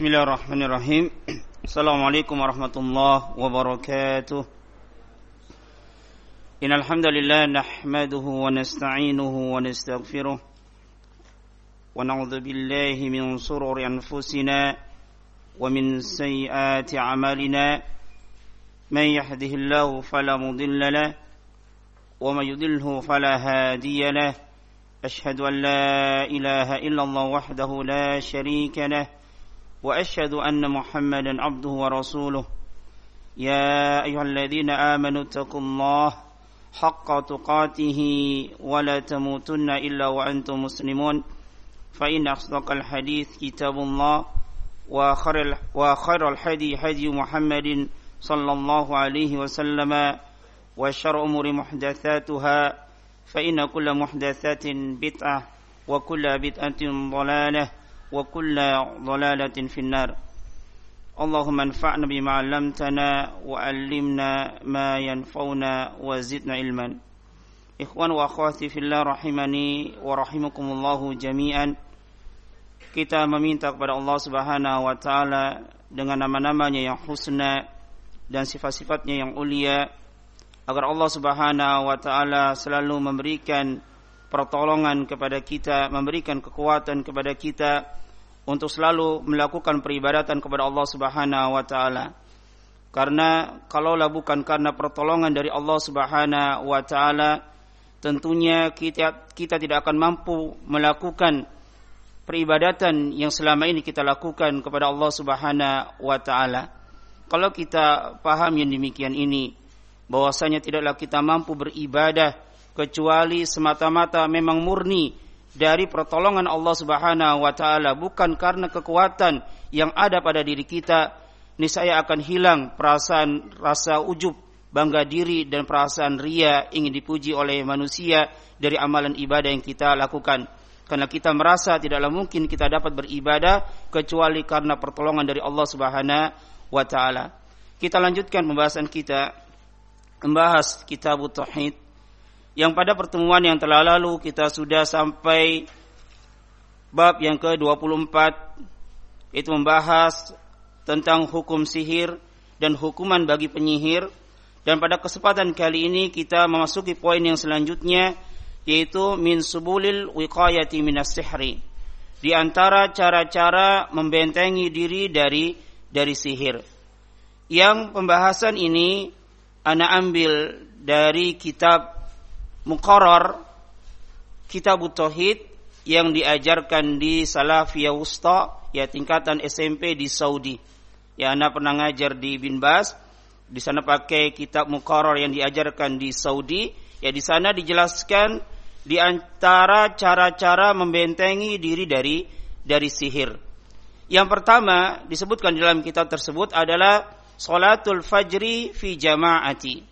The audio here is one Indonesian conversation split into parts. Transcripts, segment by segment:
Bismillahirrahmanirrahim Assalamualaikum warahmatullahi wabarakatuh Innalhamdulillah Nahmaduhu wa nasta'inuhu wa nasta'gfiruh Wa na'udhu billahi min sururi anfusina Wa min sayyati amalina Man yahdihillahu falamudillalah Wa mayudilhu falahadiyalah أشهد أن لا إله إلا الله وحده لا شريك له وأشهد أن محمدا عبده ورسوله. يا أيها الذين آمنوا اتقوا الله حق تقاته ولا تموتن إلا وأنتم مسلمون. فإن أصدق الحديث كتاب الله وخير الحدي هدي محمد صلى الله عليه وسلم وشر أمور محدثاتها. فإن كل محدثات بدعة وكل بدعة ضلالة. وكل ضلالة في النار اللهم انفعنا بما علمتنا وعلمنا ما ينفعنا وزدنا علما Ikhwan wa akhwati fillah rahimani wa rahimakumullahu jami'an Kita meminta kepada Allah subhanahu wa ta'ala Dengan nama-namanya yang husna Dan sifat-sifatnya yang ulia Agar Allah subhanahu wa ta'ala selalu memberikan pertolongan kepada kita Memberikan kekuatan kepada kita untuk selalu melakukan peribadatan kepada Allah subhanahu wa ta'ala Karena kalaulah bukan karena pertolongan dari Allah subhanahu wa ta'ala tentunya kita kita tidak akan mampu melakukan peribadatan yang selama ini kita lakukan kepada Allah Subhanahu wa taala. Kalau kita paham yang demikian ini bahwasanya tidaklah kita mampu beribadah kecuali semata-mata memang murni dari pertolongan Allah Subhanahu wa taala bukan karena kekuatan yang ada pada diri kita niscaya akan hilang perasaan rasa ujub bangga diri dan perasaan ria ingin dipuji oleh manusia dari amalan ibadah yang kita lakukan. Karena kita merasa tidaklah mungkin kita dapat beribadah kecuali karena pertolongan dari Allah Subhanahu wa taala. Kita lanjutkan pembahasan kita membahas kitab tauhid yang pada pertemuan yang telah lalu kita sudah sampai bab yang ke-24 itu membahas tentang hukum sihir dan hukuman bagi penyihir dan pada kesempatan kali ini kita memasuki poin yang selanjutnya yaitu min subulil wiqayati minas sihri. Di antara cara-cara membentengi diri dari dari sihir. Yang pembahasan ini ana ambil dari kitab Muqarrar Kitab Tauhid yang diajarkan di Salafiyah Wusta ya tingkatan SMP di Saudi. Ya anak pernah ngajar di Bin Bas di sana pakai kitab mukarrar yang diajarkan di Saudi. Ya di sana dijelaskan di antara cara-cara membentengi diri dari dari sihir. Yang pertama disebutkan dalam kitab tersebut adalah salatul fajri fi jama'ati.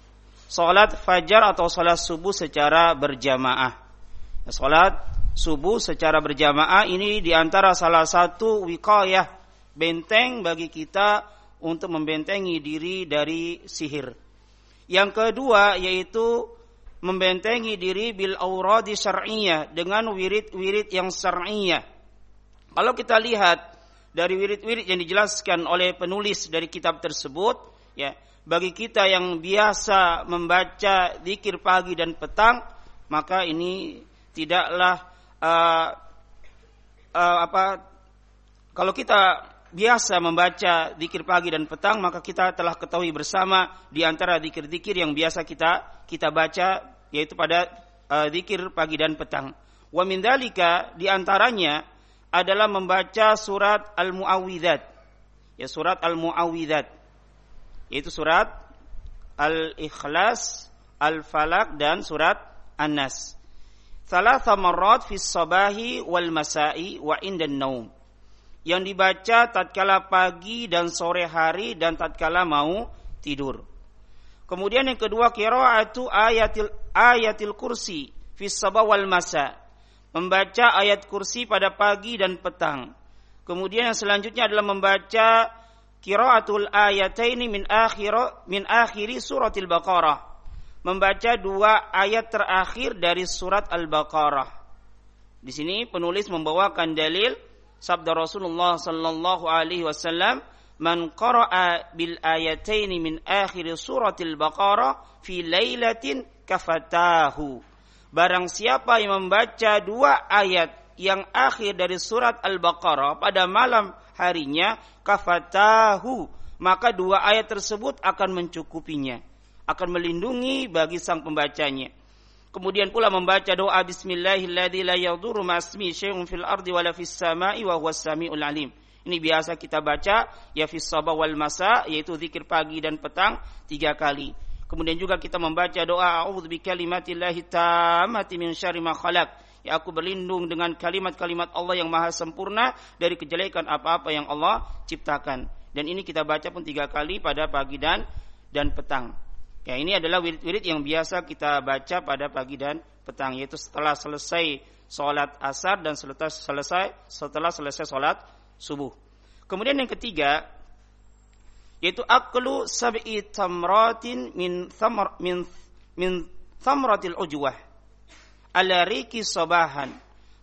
Salat fajar atau salat subuh secara berjamaah. Salat subuh secara berjamaah ini di antara salah satu wiqayah benteng bagi kita untuk membentengi diri dari sihir. Yang kedua yaitu membentengi diri bil auradi dengan wirid-wirid yang syar'iyyah. Kalau kita lihat dari wirid-wirid yang dijelaskan oleh penulis dari kitab tersebut, ya, bagi kita yang biasa membaca zikir pagi dan petang, maka ini tidaklah uh, uh, apa kalau kita biasa membaca zikir pagi dan petang maka kita telah ketahui bersama di antara zikir-zikir yang biasa kita kita baca yaitu pada uh, pagi dan petang. Wa min dalika di antaranya adalah membaca surat Al-Muawwidzat. Ya surat Al-Muawwidzat. Yaitu surat Al-Ikhlas, Al-Falaq dan surat An-Nas. Salah marrat fi sabahi wal masai wa indan naum yang dibaca tatkala pagi dan sore hari dan tatkala mau tidur. Kemudian yang kedua qiraatu ayatil ayatil kursi fi wal masa. Membaca ayat kursi pada pagi dan petang. Kemudian yang selanjutnya adalah membaca qiraatul ayataini min akhir min akhiri suratil Baqarah. Membaca dua ayat terakhir dari surat Al-Baqarah. Di sini penulis membawakan dalil sabda Rasulullah sallallahu alaihi wasallam man qara'a bil ayataini min akhir suratil baqarah fi lailatin kafatahu barang siapa yang membaca dua ayat yang akhir dari surat Al-Baqarah pada malam harinya kafatahu maka dua ayat tersebut akan mencukupinya akan melindungi bagi sang pembacanya Kemudian pula membaca doa syai'un fil ardi sama'i wa huwas samiul alim. Ini biasa kita baca ya fis sabah wal masa yaitu zikir pagi dan petang tiga kali. Kemudian juga kita membaca doa a'udzu bikalimatillahi tammati min syarri ma khalaq. Ya aku berlindung dengan kalimat-kalimat Allah yang maha sempurna dari kejelekan apa-apa yang Allah ciptakan. Dan ini kita baca pun tiga kali pada pagi dan dan petang. Ya ini adalah wirid-wirid yang biasa kita baca pada pagi dan petang yaitu setelah selesai sholat asar dan setelah selesai setelah selesai sholat subuh. Kemudian yang ketiga yaitu aklu sab'i tamratin min thamar min min thamratil ujwah ala riki sobahan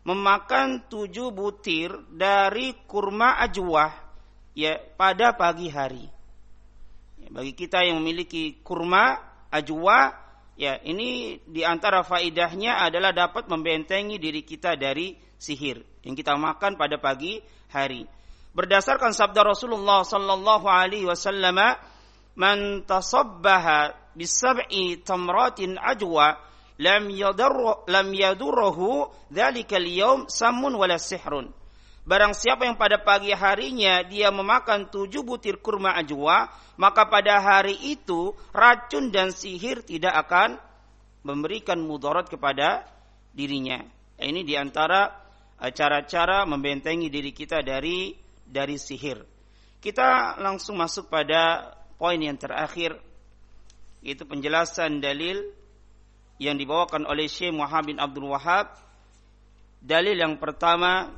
memakan tujuh butir dari kurma ajwah ya pada pagi hari bagi kita yang memiliki kurma, ajwa, ya ini di antara faidahnya adalah dapat membentengi diri kita dari sihir yang kita makan pada pagi hari. Berdasarkan sabda Rasulullah sallallahu alaihi wasallam, "Man tasabbaha bisab'i tamratin ajwa lam yadur lam yadurruhu dzalikal yaum samun wala sihrun." Barang siapa yang pada pagi harinya dia memakan tujuh butir kurma ajwa, maka pada hari itu racun dan sihir tidak akan memberikan mudarat kepada dirinya. Ini di antara eh, cara-cara membentengi diri kita dari dari sihir. Kita langsung masuk pada poin yang terakhir, yaitu penjelasan dalil yang dibawakan oleh Syekh Muhammad bin Abdul Wahab. Dalil yang pertama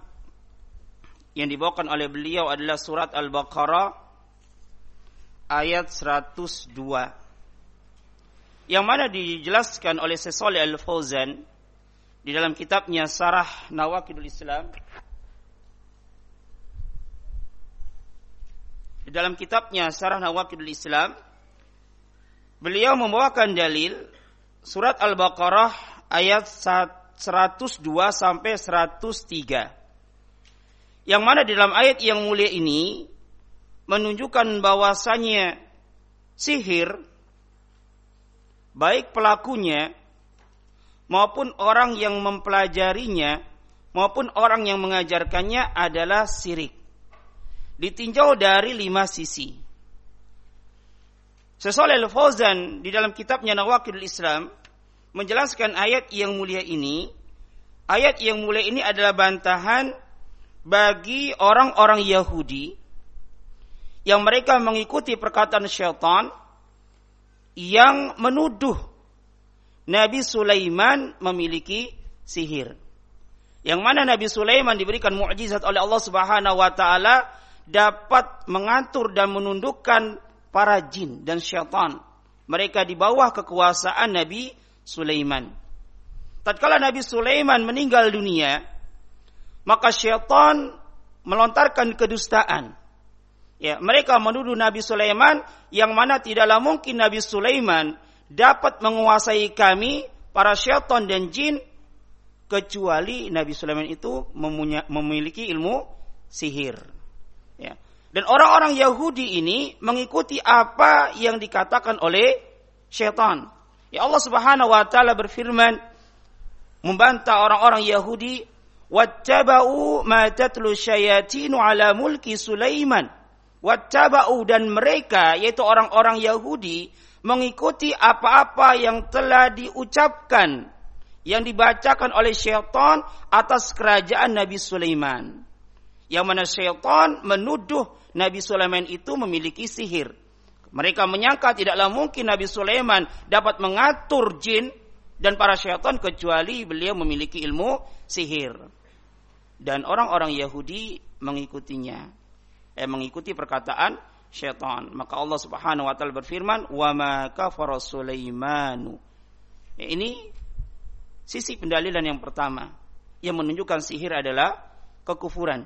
yang dibawakan oleh beliau adalah surat Al-Baqarah ayat 102 yang mana dijelaskan oleh Sesole Al-Fauzan di dalam kitabnya Sarah Nawakidul Islam di dalam kitabnya Sarah Nawakidul Islam beliau membawakan dalil surat Al-Baqarah ayat 102 sampai 103 yang mana di dalam ayat yang mulia ini menunjukkan bahwasanya sihir baik pelakunya maupun orang yang mempelajarinya maupun orang yang mengajarkannya adalah sirik. Ditinjau dari lima sisi. Sesoleh Al-Fauzan di dalam kitabnya Nawakidul Islam menjelaskan ayat yang mulia ini. Ayat yang mulia ini adalah bantahan bagi orang-orang Yahudi yang mereka mengikuti perkataan syaitan yang menuduh Nabi Sulaiman memiliki sihir. Yang mana Nabi Sulaiman diberikan mukjizat oleh Allah Subhanahu wa taala dapat mengatur dan menundukkan para jin dan syaitan. Mereka di bawah kekuasaan Nabi Sulaiman. Tatkala Nabi Sulaiman meninggal dunia, maka syaitan melontarkan kedustaan. Ya, mereka menuduh Nabi Sulaiman yang mana tidaklah mungkin Nabi Sulaiman dapat menguasai kami para syaitan dan jin kecuali Nabi Sulaiman itu memiliki ilmu sihir. Ya. Dan orang-orang Yahudi ini mengikuti apa yang dikatakan oleh syaitan. Ya Allah Subhanahu wa taala berfirman membantah orang-orang Yahudi wattaba'u ma tatlu syayatinu ala mulki Sulaiman wattaba'u dan mereka yaitu orang-orang Yahudi mengikuti apa-apa yang telah diucapkan yang dibacakan oleh syaitan atas kerajaan Nabi Sulaiman yang mana syaitan menuduh Nabi Sulaiman itu memiliki sihir. Mereka menyangka tidaklah mungkin Nabi Sulaiman dapat mengatur jin dan para syaitan kecuali beliau memiliki ilmu sihir. Dan orang-orang Yahudi mengikutinya. Eh mengikuti perkataan syaitan. Maka Allah Subhanahu wa taala berfirman wa ma kafara Sulaimanu. Ya, ini sisi pendalilan yang pertama yang menunjukkan sihir adalah kekufuran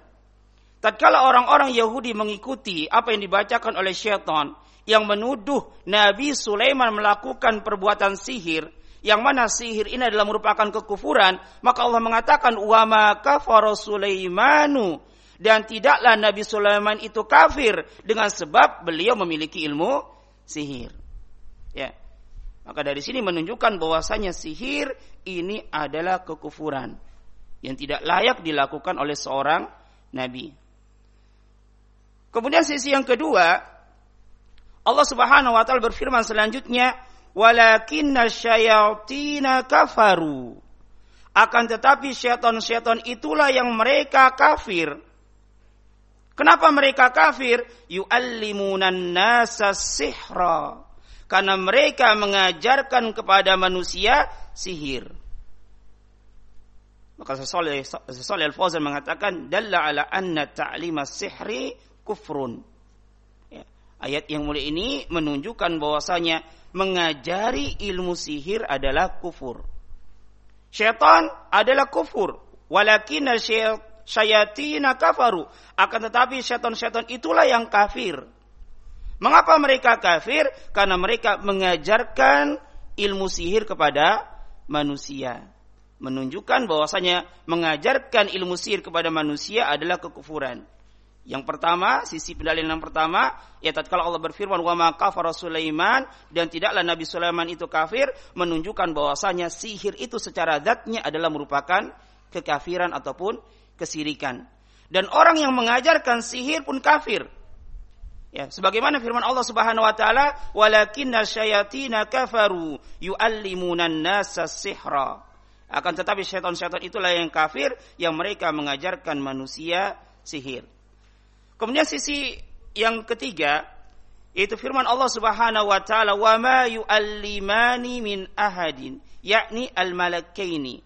Tatkala orang-orang Yahudi mengikuti apa yang dibacakan oleh syaitan yang menuduh Nabi Sulaiman melakukan perbuatan sihir, yang mana sihir ini adalah merupakan kekufuran, maka Allah mengatakan wa ma kafara Sulaimanu dan tidaklah Nabi Sulaiman itu kafir dengan sebab beliau memiliki ilmu sihir. Ya. Maka dari sini menunjukkan bahwasanya sihir ini adalah kekufuran yang tidak layak dilakukan oleh seorang nabi. Kemudian sisi yang kedua, Allah Subhanahu wa taala berfirman selanjutnya, "Walakinna syayatina kafaru." Akan tetapi syaitan-syaitan itulah yang mereka kafir. Kenapa mereka kafir? Yu'allimunan nasa sihra. Karena mereka mengajarkan kepada manusia sihir. Maka Sesoleh Al-Fawzan mengatakan, Dalla ala anna ta'lima sihri kufrun. Ya. Ayat yang mulia ini menunjukkan bahwasanya mengajari ilmu sihir adalah kufur. Syaitan adalah kufur. Walakin syayatina kafaru. Akan tetapi syaitan-syaitan itulah yang kafir. Mengapa mereka kafir? Karena mereka mengajarkan ilmu sihir kepada manusia. Menunjukkan bahwasanya mengajarkan ilmu sihir kepada manusia adalah kekufuran. Yang pertama, sisi pendalilan yang pertama, ya tatkala Allah berfirman wa ma kafara Sulaiman dan tidaklah Nabi Sulaiman itu kafir, menunjukkan bahwasanya sihir itu secara zatnya adalah merupakan kekafiran ataupun kesirikan. Dan orang yang mengajarkan sihir pun kafir. Ya, sebagaimana firman Allah Subhanahu wa taala, "Walakinna syayatina kafaru yuallimuna an-nasa sihra." Akan tetapi syaitan-syaitan itulah yang kafir yang mereka mengajarkan manusia sihir. Kemudian sisi yang ketiga yaitu firman Allah Subhanahu wa taala wa ma yu'allimani min ahadin yakni al malakaini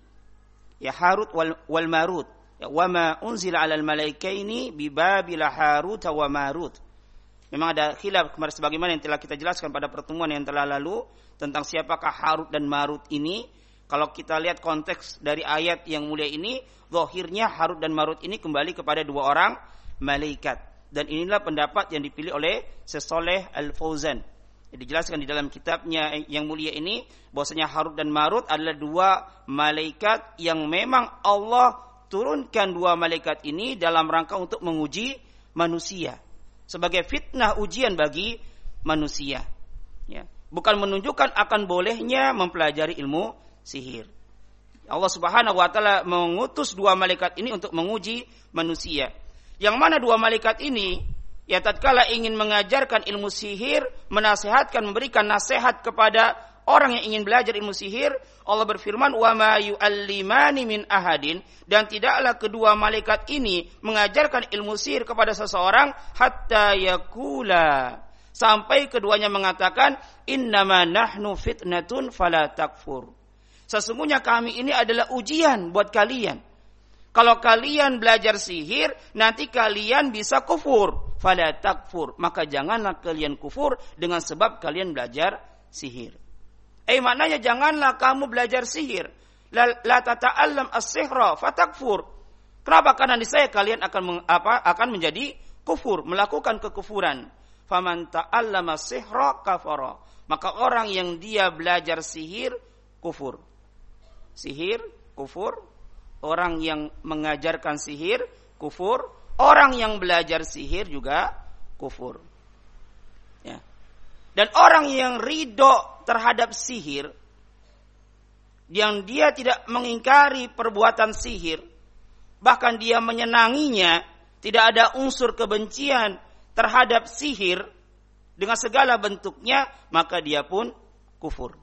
ya Harut wal, wal Marut. Ya, wa ma unzila 'alal malaikaini bi babil Harut wa Marut. Memang ada khilaf sebagaimana yang telah kita jelaskan pada pertemuan yang telah lalu tentang siapakah Harut dan Marut ini. Kalau kita lihat konteks dari ayat yang mulia ini, zahirnya Harut dan Marut ini kembali kepada dua orang malaikat. Dan inilah pendapat yang dipilih oleh Sesoleh Al-Fauzan. Dijelaskan di dalam kitabnya yang mulia ini bahwasanya Harut dan Marut adalah dua malaikat yang memang Allah turunkan dua malaikat ini dalam rangka untuk menguji manusia sebagai fitnah ujian bagi manusia. Ya. Bukan menunjukkan akan bolehnya mempelajari ilmu sihir. Allah Subhanahu wa taala mengutus dua malaikat ini untuk menguji manusia. Yang mana dua malaikat ini ya tatkala ingin mengajarkan ilmu sihir, menasehatkan, memberikan nasihat kepada orang yang ingin belajar ilmu sihir, Allah berfirman, "Wa ma yu'allimani min ahadin" dan tidaklah kedua malaikat ini mengajarkan ilmu sihir kepada seseorang hatta yakula sampai keduanya mengatakan, "Innama nahnu fitnatun fala takfur." Sesungguhnya kami ini adalah ujian buat kalian. Kalau kalian belajar sihir, nanti kalian bisa kufur. Fala takfur. Maka janganlah kalian kufur dengan sebab kalian belajar sihir. Eh maknanya janganlah kamu belajar sihir. La, la tata'allam as-sihra fatakfur. Kenapa? Karena di saya kalian akan meng, apa akan menjadi kufur, melakukan kekufuran. Faman ta'allama sihra kafara. Maka orang yang dia belajar sihir kufur. Sihir kufur, orang yang mengajarkan sihir kufur, orang yang belajar sihir juga kufur. Ya. Dan orang yang ridho terhadap sihir, yang dia tidak mengingkari perbuatan sihir, bahkan dia menyenanginya, tidak ada unsur kebencian terhadap sihir dengan segala bentuknya, maka dia pun kufur.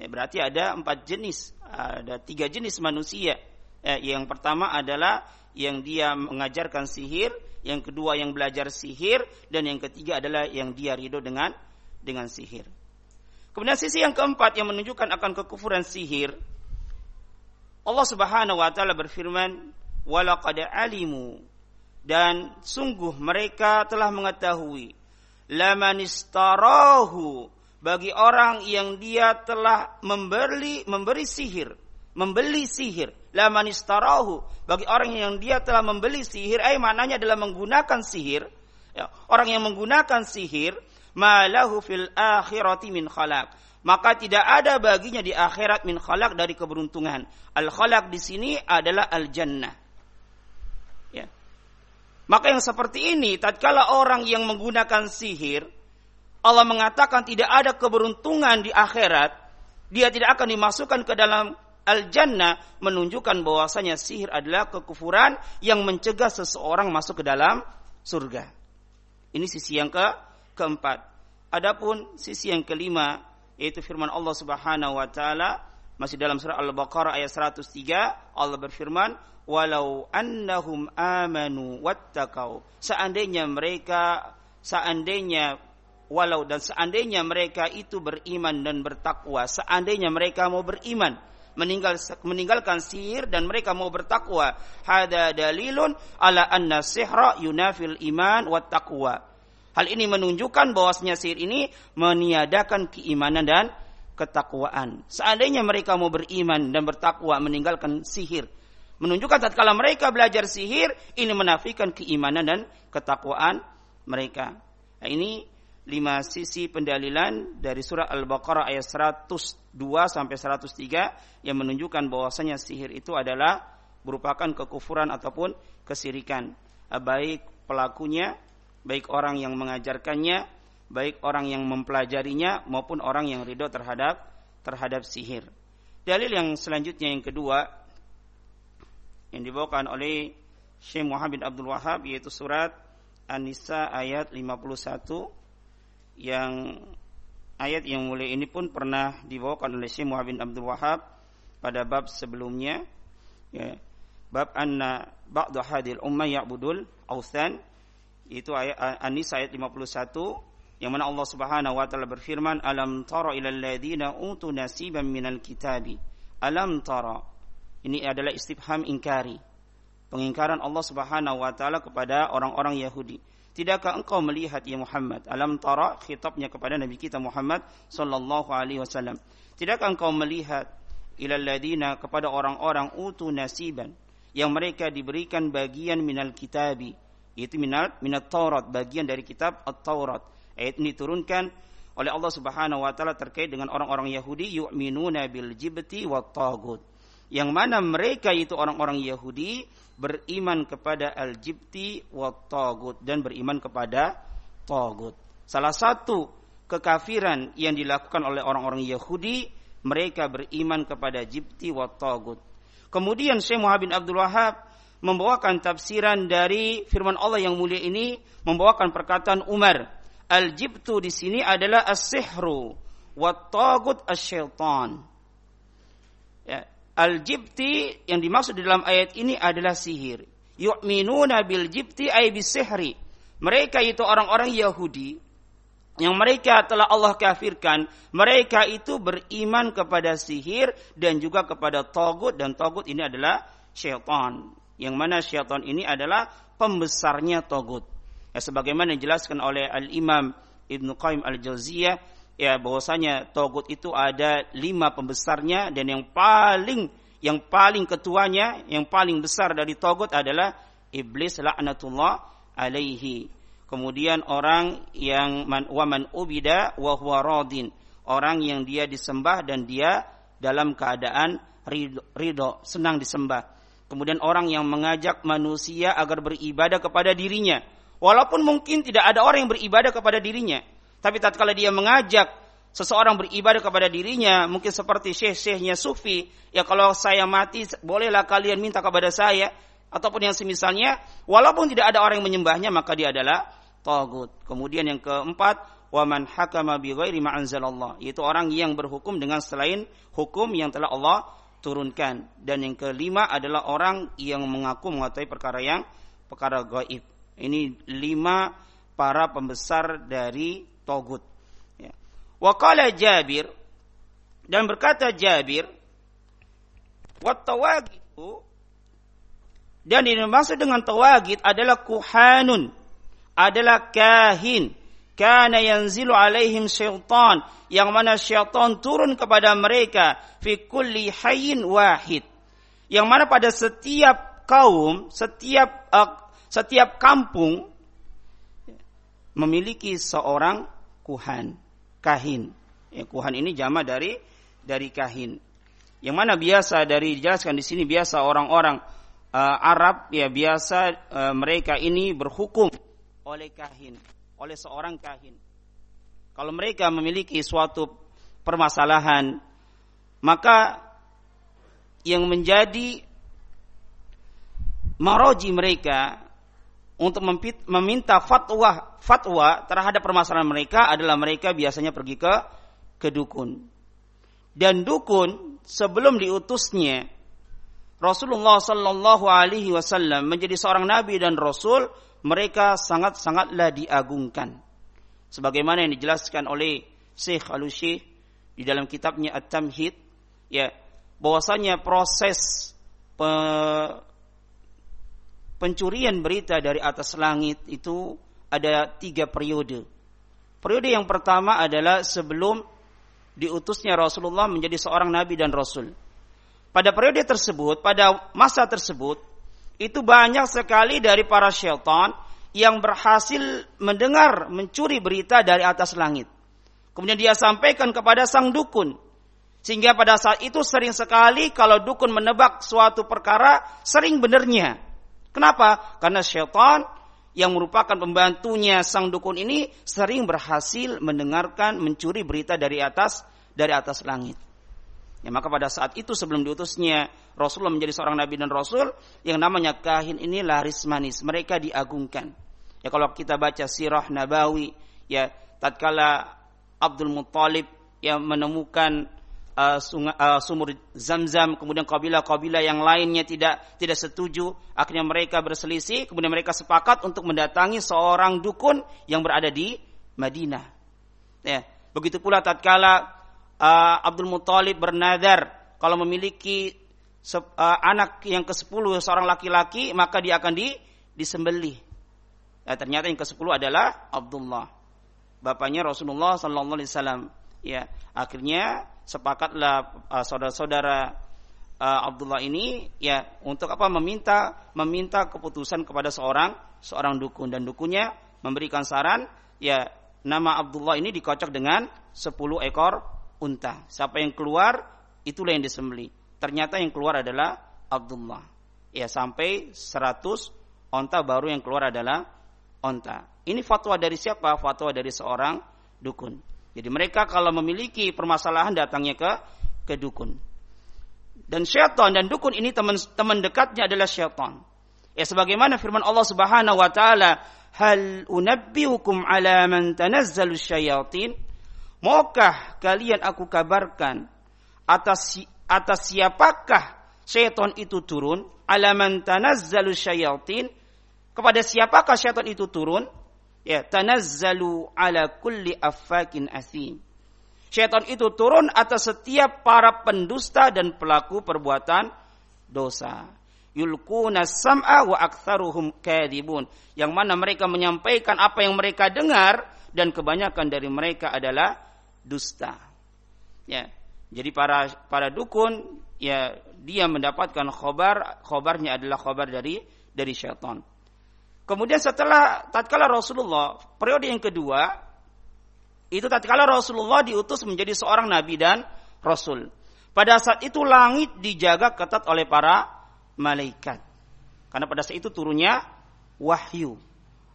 Ya, berarti ada empat jenis, ada tiga jenis manusia. Ya, yang pertama adalah yang dia mengajarkan sihir, yang kedua yang belajar sihir, dan yang ketiga adalah yang dia ridho dengan dengan sihir. Kemudian sisi yang keempat yang menunjukkan akan kekufuran sihir, Allah Subhanahu wa taala berfirman, "Walaqad alimu" dan sungguh mereka telah mengetahui lamanistarahu bagi orang yang dia telah memberi memberi sihir, membeli sihir. la manistarahu bagi orang yang dia telah membeli sihir ay maknanya adalah menggunakan sihir. Ya, orang yang menggunakan sihir malahu fil akhirati min khalaq. Maka tidak ada baginya di akhirat min khalaq dari keberuntungan. Al khalaq di sini adalah al jannah ya. Maka yang seperti ini tatkala orang yang menggunakan sihir Allah mengatakan tidak ada keberuntungan di akhirat dia tidak akan dimasukkan ke dalam al-jannah menunjukkan bahwasanya sihir adalah kekufuran yang mencegah seseorang masuk ke dalam surga. Ini sisi yang ke keempat. Adapun sisi yang kelima yaitu firman Allah Subhanahu wa taala masih dalam surah Al-Baqarah ayat 103 Allah berfirman walau annahum amanu wattaqau seandainya mereka seandainya walau dan seandainya mereka itu beriman dan bertakwa seandainya mereka mau beriman meninggal meninggalkan sihir dan mereka mau bertakwa. Hada dalilun ala anna sihra yunafil iman wa taqwa. Hal ini menunjukkan bahwasanya sihir ini meniadakan keimanan dan ketakwaan. Seandainya mereka mau beriman dan bertakwa meninggalkan sihir, menunjukkan tatkala mereka belajar sihir ini menafikan keimanan dan ketakwaan mereka. Nah, ini lima sisi pendalilan dari surah Al-Baqarah ayat 102 sampai 103 yang menunjukkan bahwasanya sihir itu adalah merupakan kekufuran ataupun kesirikan. Baik pelakunya baik orang yang mengajarkannya baik orang yang mempelajarinya maupun orang yang ridho terhadap terhadap sihir. Dalil yang selanjutnya yang kedua yang dibawakan oleh Syekh Muhammad Abdul Wahab yaitu surat An-Nisa ayat 51 yang ayat yang mulia ini pun pernah dibawakan oleh Syekh Muhammad bin Abdul Wahab pada bab sebelumnya ya, bab anna ba'du hadil ummah ya'budul itu ayat An-Nisa ayat 51 yang mana Allah Subhanahu wa taala berfirman alam tara ilal ladzina utu nasiban minal kitabi? Alam tara. Ini adalah istifham ingkari pengingkaran Allah Subhanahu wa taala kepada orang-orang Yahudi Tidakkah engkau melihat ya Muhammad? Alam tara khitabnya kepada Nabi kita Muhammad sallallahu alaihi wasallam. Tidakkah engkau melihat ilal ladina kepada orang-orang utu nasiban yang mereka diberikan bagian minal kitabi itu minal minat Taurat bagian dari kitab At-Taurat. Ayat ini diturunkan oleh Allah Subhanahu wa taala terkait dengan orang-orang Yahudi yu'minuna bil jibti wat tagut. Yang mana mereka itu orang-orang Yahudi beriman kepada al-jibti wa tagut dan beriman kepada tagut. Salah satu kekafiran yang dilakukan oleh orang-orang Yahudi, mereka beriman kepada jibti wa tagut. Kemudian Syekh Muhammad bin Abdul Wahab membawakan tafsiran dari firman Allah yang mulia ini, membawakan perkataan Umar. Al-jibtu di sini adalah as-sihru wa tagut as-syaitan. Ya, Al-jibti yang dimaksud di dalam ayat ini adalah sihir. Yu'minuna bil jibti ay bisihri. Mereka itu orang-orang Yahudi yang mereka telah Allah kafirkan, mereka itu beriman kepada sihir dan juga kepada togut dan togut ini adalah syaitan. Yang mana syaitan ini adalah pembesarnya togut. Ya, sebagaimana dijelaskan oleh Al-Imam Ibnu Qayyim Al-Jauziyah ya bahwasanya togut itu ada lima pembesarnya dan yang paling yang paling ketuanya yang paling besar dari togut adalah iblis laknatullah alaihi. Kemudian orang yang man waman ubida wa huwa radin. Orang yang dia disembah dan dia dalam keadaan ridho, ridho senang disembah. Kemudian orang yang mengajak manusia agar beribadah kepada dirinya. Walaupun mungkin tidak ada orang yang beribadah kepada dirinya tapi tatkala dia mengajak seseorang beribadah kepada dirinya, mungkin seperti syekh-syekhnya sufi, ya kalau saya mati bolehlah kalian minta kepada saya ataupun yang semisalnya, walaupun tidak ada orang yang menyembahnya maka dia adalah tagut. Kemudian yang keempat, waman hakama bi ghairi ma yaitu orang yang berhukum dengan selain hukum yang telah Allah turunkan. Dan yang kelima adalah orang yang mengaku mengetahui perkara yang perkara gaib. Ini lima para pembesar dari togut. Ya. Wakala Jabir dan berkata Jabir, Wattawagitu dan ini maksud dengan tawagid adalah kuhanun, adalah kahin, kana yanzilu alaihim syaitan, yang mana syaitan turun kepada mereka fi kulli hayyin wahid. Yang mana pada setiap kaum, setiap uh, setiap kampung memiliki seorang kuhan, kahin. Ya, kuhan ini jama dari dari kahin. Yang mana biasa dari dijelaskan di sini biasa orang-orang uh, Arab ya biasa uh, mereka ini berhukum oleh kahin, oleh seorang kahin. Kalau mereka memiliki suatu permasalahan, maka yang menjadi maroji mereka untuk meminta fatwa fatwa terhadap permasalahan mereka adalah mereka biasanya pergi ke ke dukun. Dan dukun sebelum diutusnya Rasulullah Sallallahu Alaihi Wasallam menjadi seorang nabi dan rasul, mereka sangat-sangatlah diagungkan. Sebagaimana yang dijelaskan oleh Syekh al di dalam kitabnya At-Tamhid, ya bahwasanya proses pe pencurian berita dari atas langit itu ada tiga periode. Periode yang pertama adalah sebelum diutusnya Rasulullah menjadi seorang nabi dan rasul. Pada periode tersebut, pada masa tersebut, itu banyak sekali dari para syaitan yang berhasil mendengar, mencuri berita dari atas langit. Kemudian dia sampaikan kepada sang dukun. Sehingga pada saat itu sering sekali kalau dukun menebak suatu perkara, sering benernya. Kenapa? Karena syaitan yang merupakan pembantunya sang dukun ini sering berhasil mendengarkan, mencuri berita dari atas dari atas langit. Ya, maka pada saat itu sebelum diutusnya Rasulullah menjadi seorang nabi dan rasul, yang namanya kahin ini laris manis, mereka diagungkan. Ya kalau kita baca sirah Nabawi, ya tatkala Abdul Muttalib yang menemukan uh, sumur Zam-Zam, kemudian kabilah-kabilah yang lainnya tidak tidak setuju, akhirnya mereka berselisih, kemudian mereka sepakat untuk mendatangi seorang dukun yang berada di Madinah. Ya, begitu pula tatkala uh, Abdul Muthalib bernadar kalau memiliki uh, anak yang ke-10 seorang laki-laki, maka dia akan di disembelih. Ya, ternyata yang ke-10 adalah Abdullah. Bapaknya Rasulullah sallallahu alaihi wasallam. Ya, akhirnya sepakatlah uh, saudara-saudara uh, Abdullah ini ya untuk apa meminta meminta keputusan kepada seorang seorang dukun dan dukunnya memberikan saran ya nama Abdullah ini dikocok dengan 10 ekor unta. Siapa yang keluar itulah yang disembeli. Ternyata yang keluar adalah Abdullah. Ya sampai 100 onta baru yang keluar adalah onta. Ini fatwa dari siapa? Fatwa dari seorang dukun. Jadi mereka kalau memiliki permasalahan datangnya ke ke dukun. Dan syaitan dan dukun ini teman-teman dekatnya adalah syaitan. Ya sebagaimana firman Allah Subhanahu wa taala, "Hal unabbiukum ala man tanazzalu syayatin?" Maukah kalian aku kabarkan atas atas siapakah syaitan itu turun? Ala man tanazzalu syayatin? Kepada siapakah syaitan itu turun? Ya tanazzalu ala kulli affakin asim. Syaitan itu turun atas setiap para pendusta dan pelaku perbuatan dosa. Yulkuna sam'a wa aktsaruhum kadibun. Yang mana mereka menyampaikan apa yang mereka dengar dan kebanyakan dari mereka adalah dusta. Ya. Jadi para para dukun ya dia mendapatkan khobar, khobarnya adalah khobar dari dari syaitan. Kemudian setelah tatkala Rasulullah periode yang kedua itu tatkala Rasulullah diutus menjadi seorang nabi dan rasul. Pada saat itu langit dijaga ketat oleh para malaikat. Karena pada saat itu turunnya wahyu.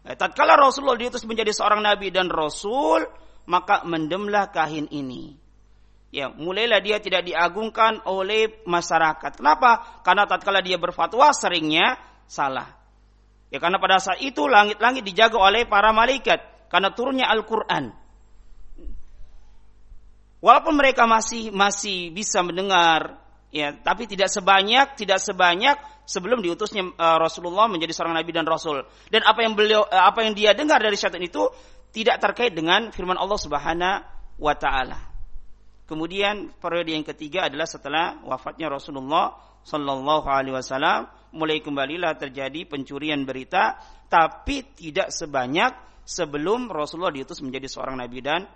Eh, tatkala Rasulullah diutus menjadi seorang nabi dan rasul, maka mendemlah kahin ini. Ya, mulailah dia tidak diagungkan oleh masyarakat. Kenapa? Karena tatkala dia berfatwa seringnya salah. Ya karena pada saat itu langit-langit dijaga oleh para malaikat karena turunnya Al-Qur'an. Walaupun mereka masih masih bisa mendengar ya, tapi tidak sebanyak tidak sebanyak sebelum diutusnya uh, Rasulullah menjadi seorang nabi dan rasul. Dan apa yang beliau uh, apa yang dia dengar dari syaitan itu tidak terkait dengan firman Allah Subhanahu wa taala. Kemudian periode yang ketiga adalah setelah wafatnya Rasulullah Sallallahu Alaihi Wasallam mulai kembalilah terjadi pencurian berita, tapi tidak sebanyak sebelum Rasulullah diutus menjadi seorang nabi dan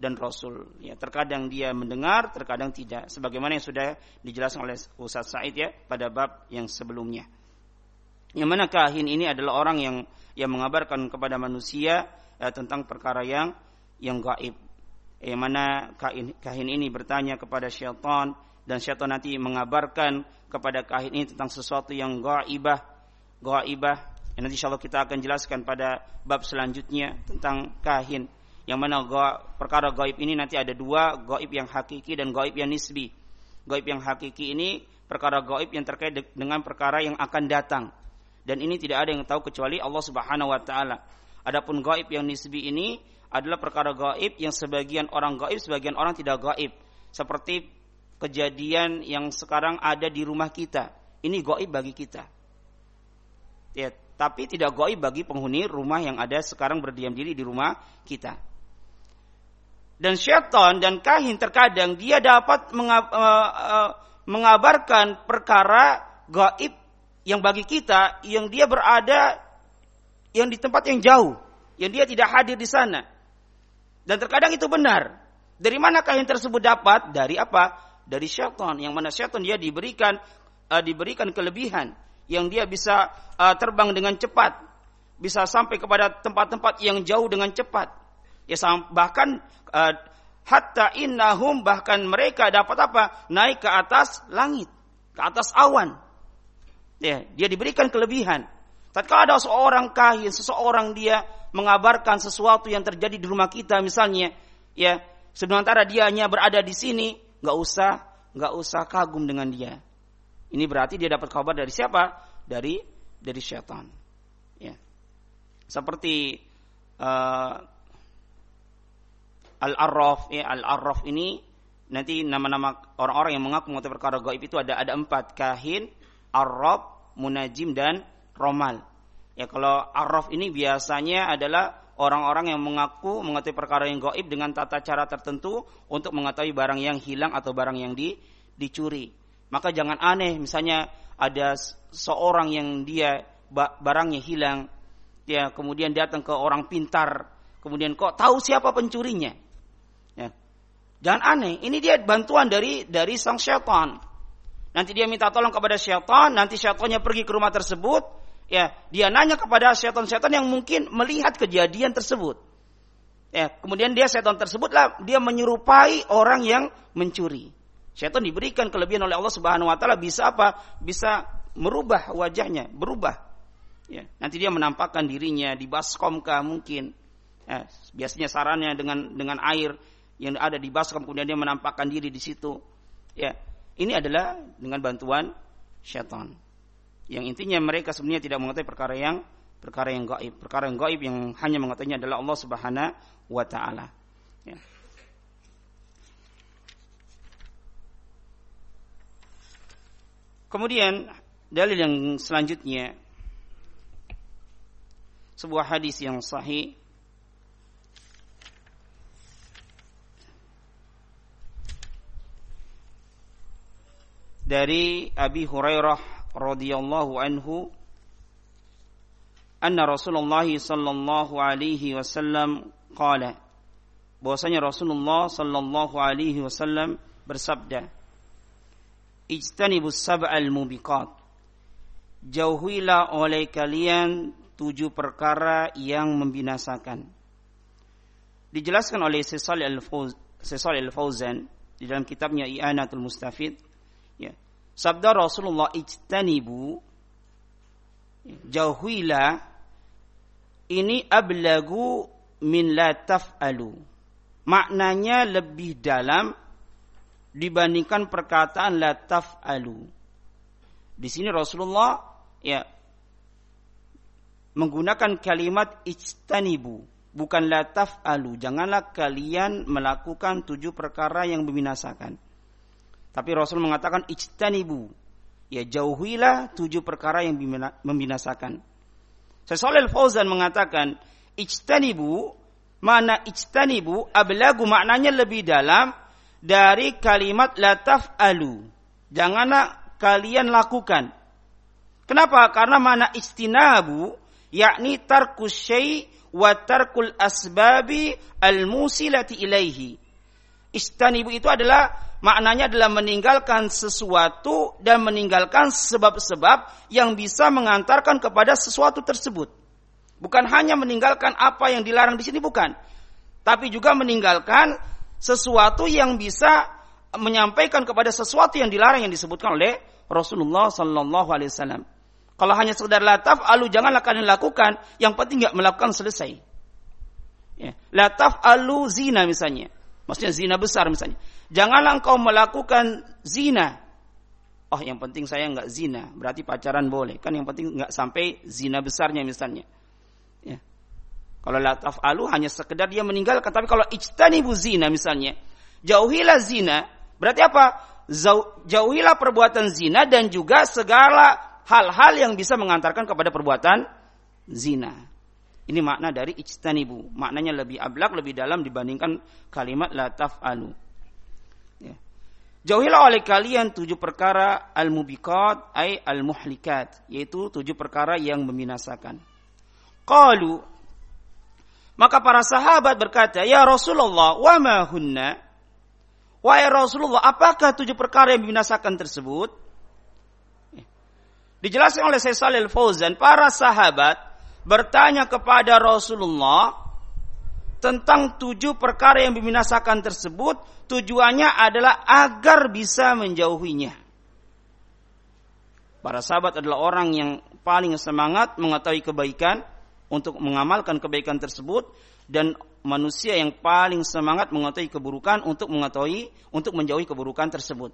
dan Rasul. Ya, terkadang dia mendengar, terkadang tidak. Sebagaimana yang sudah dijelaskan oleh Ustaz Said ya pada bab yang sebelumnya. Yang mana kahin ini adalah orang yang yang mengabarkan kepada manusia ya, tentang perkara yang yang gaib. Yang mana kahin, kahin ini bertanya kepada syaitan dan syaitan nanti mengabarkan kepada kahin ini tentang sesuatu yang gaibah, gaibah. Ya, nanti insyaallah kita akan jelaskan pada bab selanjutnya tentang kahin yang mana ga, perkara gaib ini nanti ada dua, gaib yang hakiki dan gaib yang nisbi. Gaib yang hakiki ini perkara gaib yang terkait dengan perkara yang akan datang. Dan ini tidak ada yang tahu kecuali Allah Subhanahu wa taala. Adapun gaib yang nisbi ini adalah perkara gaib yang sebagian orang gaib, sebagian orang tidak gaib. Seperti kejadian yang sekarang ada di rumah kita. Ini gaib bagi kita. Ya, tapi tidak gaib bagi penghuni rumah yang ada sekarang berdiam diri di rumah kita dan syaitan dan kahin terkadang dia dapat eh, eh, mengabarkan perkara gaib yang bagi kita yang dia berada yang di tempat yang jauh, yang dia tidak hadir di sana. Dan terkadang itu benar. Dari mana kahin tersebut dapat? Dari apa? Dari syaitan. Yang mana syaitan dia diberikan uh, diberikan kelebihan yang dia bisa uh, terbang dengan cepat, bisa sampai kepada tempat-tempat yang jauh dengan cepat. Ya bahkan uh, hatta innahum bahkan mereka dapat apa? Naik ke atas langit, ke atas awan. Ya, dia diberikan kelebihan. Tatkala ada seorang kahin, seseorang dia mengabarkan sesuatu yang terjadi di rumah kita misalnya, ya, sementara dia hanya berada di sini, nggak usah, nggak usah kagum dengan dia. Ini berarti dia dapat kabar dari siapa? Dari dari syaitan. Ya. Seperti uh, Al-Arraf, ya, Al-Arraf ini nanti nama-nama orang-orang yang mengaku mengerti perkara gaib itu ada ada empat kahin, Arraf, Munajim dan Romal. Ya kalau Arraf ini biasanya adalah orang-orang yang mengaku mengerti perkara yang gaib dengan tata cara tertentu untuk mengetahui barang yang hilang atau barang yang di, dicuri. Maka jangan aneh misalnya ada seorang yang dia barangnya hilang, ya kemudian datang ke orang pintar, kemudian kok tahu siapa pencurinya? Jangan aneh, ini dia bantuan dari dari sang syaitan. Nanti dia minta tolong kepada syaitan, nanti syaitannya pergi ke rumah tersebut, ya, dia nanya kepada syaitan-syaitan yang mungkin melihat kejadian tersebut. Ya, kemudian dia syaitan tersebutlah dia menyerupai orang yang mencuri. Syaitan diberikan kelebihan oleh Allah Subhanahu wa taala bisa apa? Bisa merubah wajahnya, berubah. Ya, nanti dia menampakkan dirinya di baskomkah mungkin. Ya, biasanya sarannya dengan dengan air yang ada di baskom kemudian dia menampakkan diri di situ. Ya, ini adalah dengan bantuan syaitan. Yang intinya mereka sebenarnya tidak mengetahui perkara yang perkara yang gaib. Perkara yang gaib yang hanya mengetahuinya adalah Allah Subhanahu wa taala. Ya. Kemudian dalil yang selanjutnya sebuah hadis yang sahih dari Abi Hurairah radhiyallahu anhu anna Rasulullah sallallahu alaihi wasallam qala bahwasanya Rasulullah sallallahu alaihi wasallam bersabda Ijtanibus sab'al mubiqat Jauhilah oleh kalian tujuh perkara yang membinasakan. Dijelaskan oleh Sesal Al-Fauzan di dalam kitabnya I'anatul Mustafid Sabda Rasulullah ijtanibu jauhilah ini ablagu min la taf'alu. Maknanya lebih dalam dibandingkan perkataan la taf'alu. Di sini Rasulullah ya menggunakan kalimat ijtanibu bukan la taf'alu. Janganlah kalian melakukan tujuh perkara yang membinasakan. Tapi Rasul mengatakan ijtanibu. Ya jauhilah tujuh perkara yang membinasakan. Sesolel Fauzan mengatakan ijtanibu mana ijtanibu ablagu maknanya lebih dalam dari kalimat lataf alu. Janganlah kalian lakukan. Kenapa? Karena mana istinabu yakni tarkus syai' wa tarkul asbabi al-musilati ilaihi. Istanibu itu adalah maknanya adalah meninggalkan sesuatu dan meninggalkan sebab-sebab yang bisa mengantarkan kepada sesuatu tersebut. Bukan hanya meninggalkan apa yang dilarang di sini bukan, tapi juga meninggalkan sesuatu yang bisa menyampaikan kepada sesuatu yang dilarang yang disebutkan oleh Rasulullah sallallahu alaihi wasallam. Kalau hanya sekedar lataf, alu janganlah kalian lakukan. Yang penting nggak melakukan selesai. Ya. Lataf alu zina misalnya. Maksudnya zina besar misalnya. Janganlah engkau melakukan zina. Oh yang penting saya nggak zina. Berarti pacaran boleh. Kan yang penting nggak sampai zina besarnya misalnya. Ya. Kalau lataf alu hanya sekedar dia meninggalkan. Tapi kalau ijtanibu zina misalnya. Jauhilah zina. Berarti apa? Jauhilah perbuatan zina dan juga segala hal-hal yang bisa mengantarkan kepada perbuatan zina. Ini makna dari ijtanibu. Maknanya lebih ablak, lebih dalam dibandingkan kalimat la taf'alu. Jauhilah oleh kalian tujuh perkara al-mubiqat ay al-muhlikat, yaitu tujuh perkara yang membinasakan. Qalu maka para sahabat berkata, "Ya Rasulullah, wa ma hunna?" Wahai Rasulullah, apakah tujuh perkara yang membinasakan tersebut? Dijelaskan oleh Syekh Shalal Fauzan, para sahabat bertanya kepada Rasulullah tentang tujuh perkara yang membinasakan tersebut, tujuannya adalah agar bisa menjauhinya. Para sahabat adalah orang yang paling semangat mengetahui kebaikan untuk mengamalkan kebaikan tersebut dan manusia yang paling semangat mengetahui keburukan untuk mengetahui untuk menjauhi keburukan tersebut.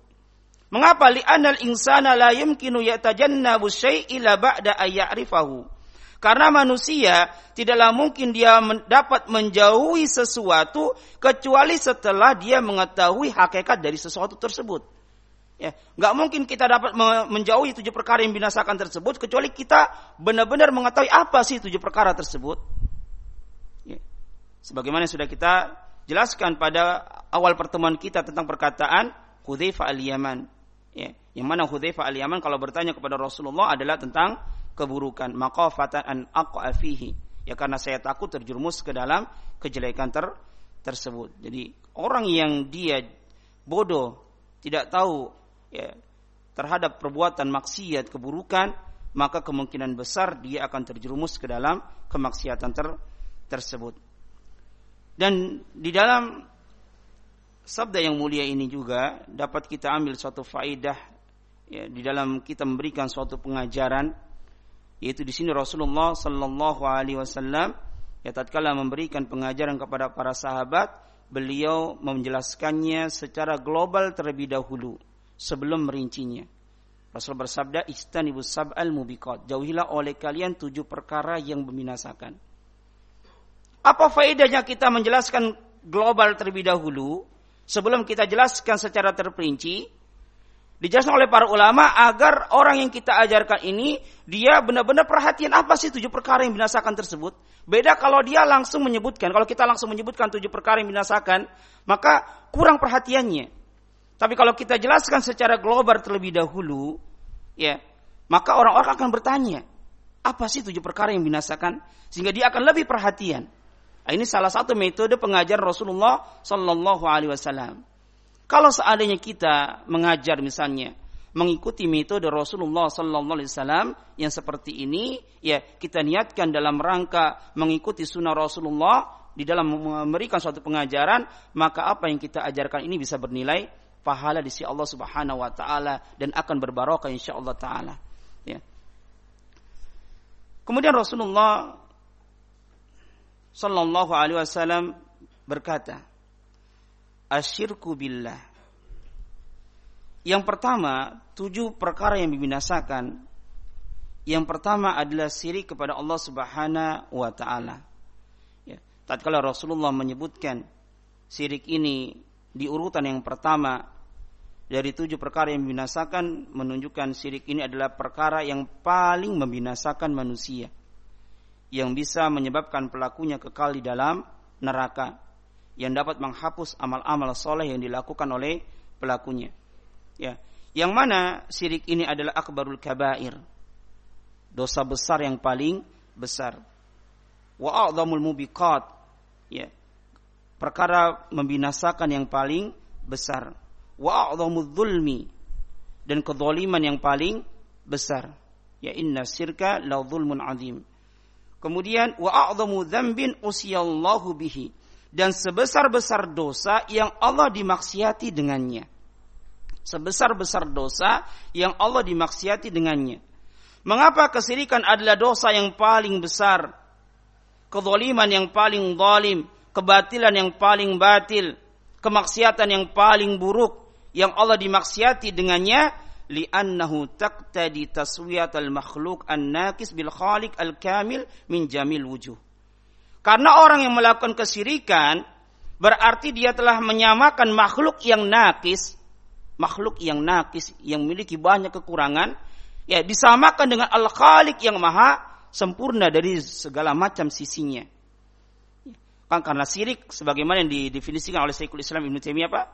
Mengapa li'anal insana la yumkinu yatajannabu syai'ila ba'da ayya'rifahu. Karena manusia tidaklah mungkin dia dapat menjauhi sesuatu kecuali setelah dia mengetahui hakikat dari sesuatu tersebut. Ya, nggak mungkin kita dapat menjauhi tujuh perkara yang binasakan tersebut kecuali kita benar-benar mengetahui apa sih tujuh perkara tersebut. Ya. Sebagaimana sudah kita jelaskan pada awal pertemuan kita tentang perkataan Hudzaifah al-Yaman ya, yang mana Hudzaifah al-Yaman kalau bertanya kepada Rasulullah adalah tentang keburukan. Maqafatan an aq'a fihi. Ya karena saya takut terjerumus ke dalam kejelekan ter tersebut. Jadi orang yang dia bodoh tidak tahu ya terhadap perbuatan maksiat keburukan maka kemungkinan besar dia akan terjerumus ke dalam kemaksiatan ter tersebut. Dan di dalam sabda yang mulia ini juga dapat kita ambil suatu faidah ya, di dalam kita memberikan suatu pengajaran yaitu di sini Rasulullah Sallallahu Alaihi Wasallam ya tatkala memberikan pengajaran kepada para sahabat beliau menjelaskannya secara global terlebih dahulu sebelum merincinya. Rasul bersabda istanibus sab'al mubiqat. Jauhilah oleh kalian tujuh perkara yang membinasakan. Apa faedahnya kita menjelaskan global terlebih dahulu? Sebelum kita jelaskan secara terperinci, dijelaskan oleh para ulama agar orang yang kita ajarkan ini dia benar-benar perhatian apa sih tujuh perkara yang binasakan tersebut. Beda kalau dia langsung menyebutkan, kalau kita langsung menyebutkan tujuh perkara yang binasakan, maka kurang perhatiannya. Tapi kalau kita jelaskan secara global terlebih dahulu, ya, maka orang-orang akan bertanya, apa sih tujuh perkara yang binasakan? Sehingga dia akan lebih perhatian. Nah, ini salah satu metode pengajar Rasulullah Sallallahu Alaihi Wasallam. Kalau seandainya kita mengajar misalnya mengikuti metode Rasulullah Sallallahu Alaihi Wasallam yang seperti ini, ya kita niatkan dalam rangka mengikuti sunnah Rasulullah di dalam memberikan suatu pengajaran, maka apa yang kita ajarkan ini bisa bernilai pahala di sisi Allah Subhanahu Wa Taala dan akan berbarokah insya Allah Taala. Ya. Kemudian Rasulullah sallallahu alaihi wasallam berkata, "Asyirku billah." Yang pertama, tujuh perkara yang membinasakan. Yang pertama adalah syirik kepada Allah Subhanahu wa taala. Ya, tatkala Rasulullah menyebutkan syirik ini di urutan yang pertama dari tujuh perkara yang membinasakan menunjukkan syirik ini adalah perkara yang paling membinasakan manusia yang bisa menyebabkan pelakunya kekal di dalam neraka yang dapat menghapus amal-amal soleh yang dilakukan oleh pelakunya. Ya, yang mana syirik ini adalah akbarul kabair, dosa besar yang paling besar. Wa a'dhamul mubiqat. Ya. Perkara membinasakan yang paling besar. Wa a'dhamul zulmi dan kezaliman yang paling besar. Ya inna syirka la zulmun azim. Kemudian wa a'dhamu dzambin usiyallahu bihi dan sebesar-besar dosa yang Allah dimaksiati dengannya. Sebesar-besar dosa yang Allah dimaksiati dengannya. Mengapa kesirikan adalah dosa yang paling besar? Kezaliman yang paling zalim, kebatilan yang paling batil, kemaksiatan yang paling buruk yang Allah dimaksiati dengannya li'annahu taqtadi taswiyat al-makhluk an-nakis bil khaliq al-kamil min jamil wujuh. Karena orang yang melakukan kesirikan berarti dia telah menyamakan makhluk yang nakis, makhluk yang nakis yang memiliki banyak kekurangan, ya disamakan dengan Al-Khaliq yang maha sempurna dari segala macam sisinya. Kan karena sirik sebagaimana yang didefinisikan oleh Syekhul Islam Ibnu Taimiyah Pak,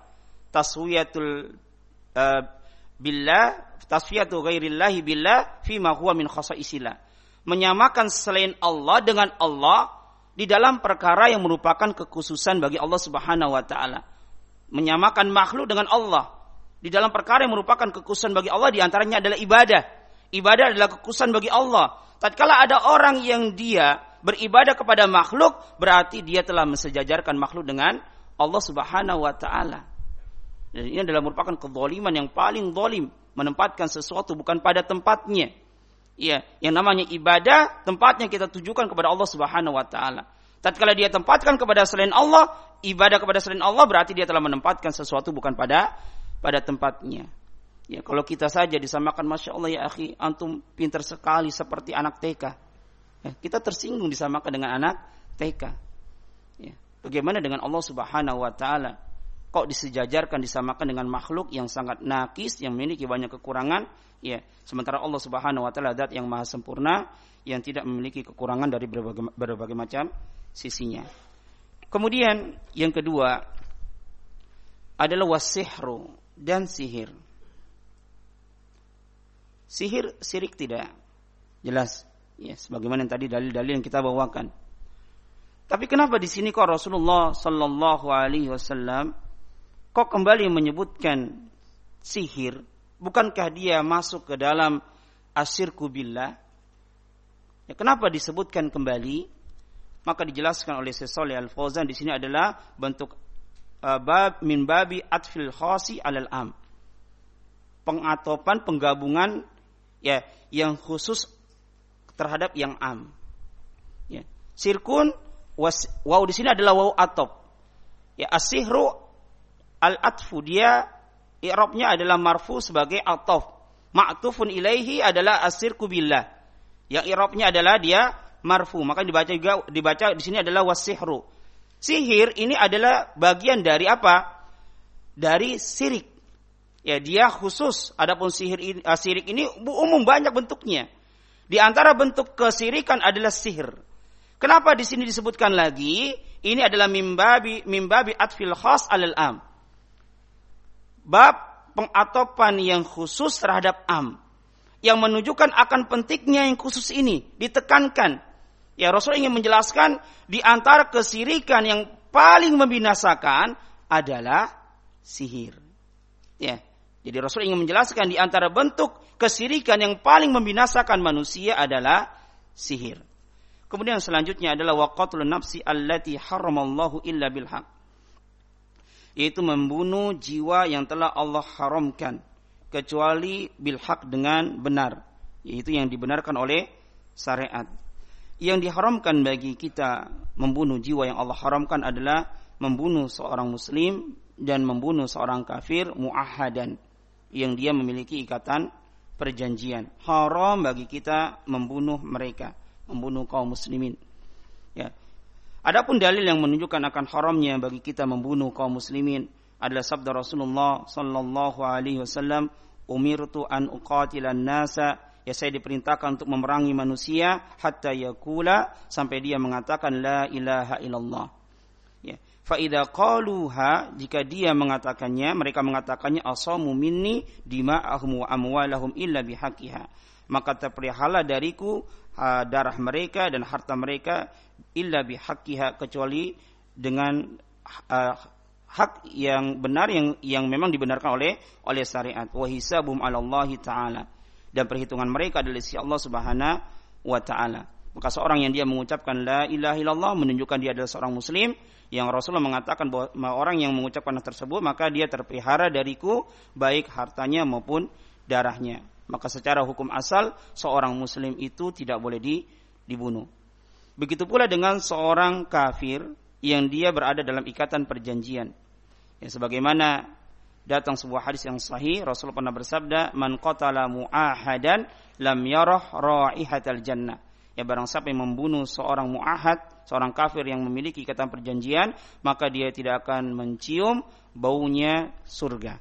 taswiyatul uh, billah tasfiyatu ghairillahi billah fi ma huwa min. Menyamakan selain Allah dengan Allah di dalam perkara yang merupakan kekhususan bagi Allah Subhanahu wa taala. Menyamakan makhluk dengan Allah di dalam perkara yang merupakan kekhususan bagi Allah di antaranya adalah ibadah. Ibadah adalah kekhususan bagi Allah. Tatkala ada orang yang dia beribadah kepada makhluk, berarti dia telah mensejajarkan makhluk dengan Allah Subhanahu wa taala. Dan ini adalah merupakan kezaliman yang paling zalim, menempatkan sesuatu bukan pada tempatnya. Ya, yang namanya ibadah tempatnya kita tujukan kepada Allah Subhanahu wa taala. Tatkala dia tempatkan kepada selain Allah, ibadah kepada selain Allah berarti dia telah menempatkan sesuatu bukan pada pada tempatnya. Ya, kalau kita saja disamakan Masya Allah ya akhi, antum pintar sekali seperti anak TK. Ya, kita tersinggung disamakan dengan anak TK. Ya, bagaimana dengan Allah Subhanahu wa taala? Kok disejajarkan disamakan dengan makhluk yang sangat nakis yang memiliki banyak kekurangan? Ya sementara Allah Subhanahu wa taala zat yang maha sempurna yang tidak memiliki kekurangan dari berbagai, berbagai macam sisinya. Kemudian yang kedua adalah wasihru dan sihir. Sihir sirik tidak. Jelas. Ya sebagaimana yang tadi dalil-dalil yang kita bawakan. Tapi kenapa di sini kok Rasulullah Sallallahu Alaihi Wasallam kok kembali menyebutkan sihir, bukankah dia masuk ke dalam asyirku billah? Ya, kenapa disebutkan kembali? Maka dijelaskan oleh Syekh Al-Fauzan di sini adalah bentuk uh, bab min babi atfil khasi alal am. Pengatopan penggabungan ya yang khusus terhadap yang am. Ya. Sirkun was, wow di sini adalah wow atop. Ya asihru al-atfu dia i'rabnya adalah marfu sebagai atof. Ma'tufun ilaihi adalah asir kubillah. Yang i'rabnya adalah dia marfu. Maka dibaca juga dibaca di sini adalah wasihru. Sihir ini adalah bagian dari apa? Dari sirik. Ya, dia khusus. Adapun sihir uh, sirik ini umum banyak bentuknya. Di antara bentuk kesirikan adalah sihir. Kenapa di sini disebutkan lagi? Ini adalah mimbabi mimbabi atfil khas alal am bab pengatopan yang khusus terhadap am yang menunjukkan akan pentingnya yang khusus ini ditekankan. Ya Rasul ingin menjelaskan di antara kesirikan yang paling membinasakan adalah sihir. Ya jadi Rasul ingin menjelaskan di antara bentuk kesirikan yang paling membinasakan manusia adalah sihir. Kemudian selanjutnya adalah waqatul nafsi allati haramallahu illa bilhaq yaitu membunuh jiwa yang telah Allah haramkan. Kecuali bilhak dengan benar. Yaitu yang dibenarkan oleh syariat. Yang diharamkan bagi kita membunuh jiwa yang Allah haramkan adalah membunuh seorang muslim dan membunuh seorang kafir muahadan. Yang dia memiliki ikatan perjanjian. Haram bagi kita membunuh mereka. Membunuh kaum muslimin Adapun dalil yang menunjukkan akan haramnya bagi kita membunuh kaum muslimin adalah sabda Rasulullah sallallahu alaihi wasallam, "Umirtu an uqatilan nasa" Ya saya diperintahkan untuk memerangi manusia hatta yakula sampai dia mengatakan la ilaha illallah. Ya. Fa idza qaluha jika dia mengatakannya mereka mengatakannya asamu minni dima'ahum wa amwalahum illa bihaqiha maka terpelihara dariku uh, darah mereka dan harta mereka illa bihaqqiha kecuali dengan uh, hak yang benar yang yang memang dibenarkan oleh oleh syariat. Wa hisabum taala. Dan perhitungan mereka adalah si Allah Subhanahu wa taala. Maka seorang yang dia mengucapkan la ilaha illallah menunjukkan dia adalah seorang muslim yang Rasulullah mengatakan bahwa orang yang mengucapkan tersebut maka dia terpelihara dariku baik hartanya maupun darahnya maka secara hukum asal seorang muslim itu tidak boleh di, dibunuh begitu pula dengan seorang kafir yang dia berada dalam ikatan perjanjian Ya, sebagaimana datang sebuah hadis yang sahih, Rasulullah pernah bersabda, "Man qatala mu'ahadan lam yarah raihatal jannah." Ya barang siapa yang membunuh seorang mu'ahad, seorang kafir yang memiliki ikatan perjanjian, maka dia tidak akan mencium baunya surga.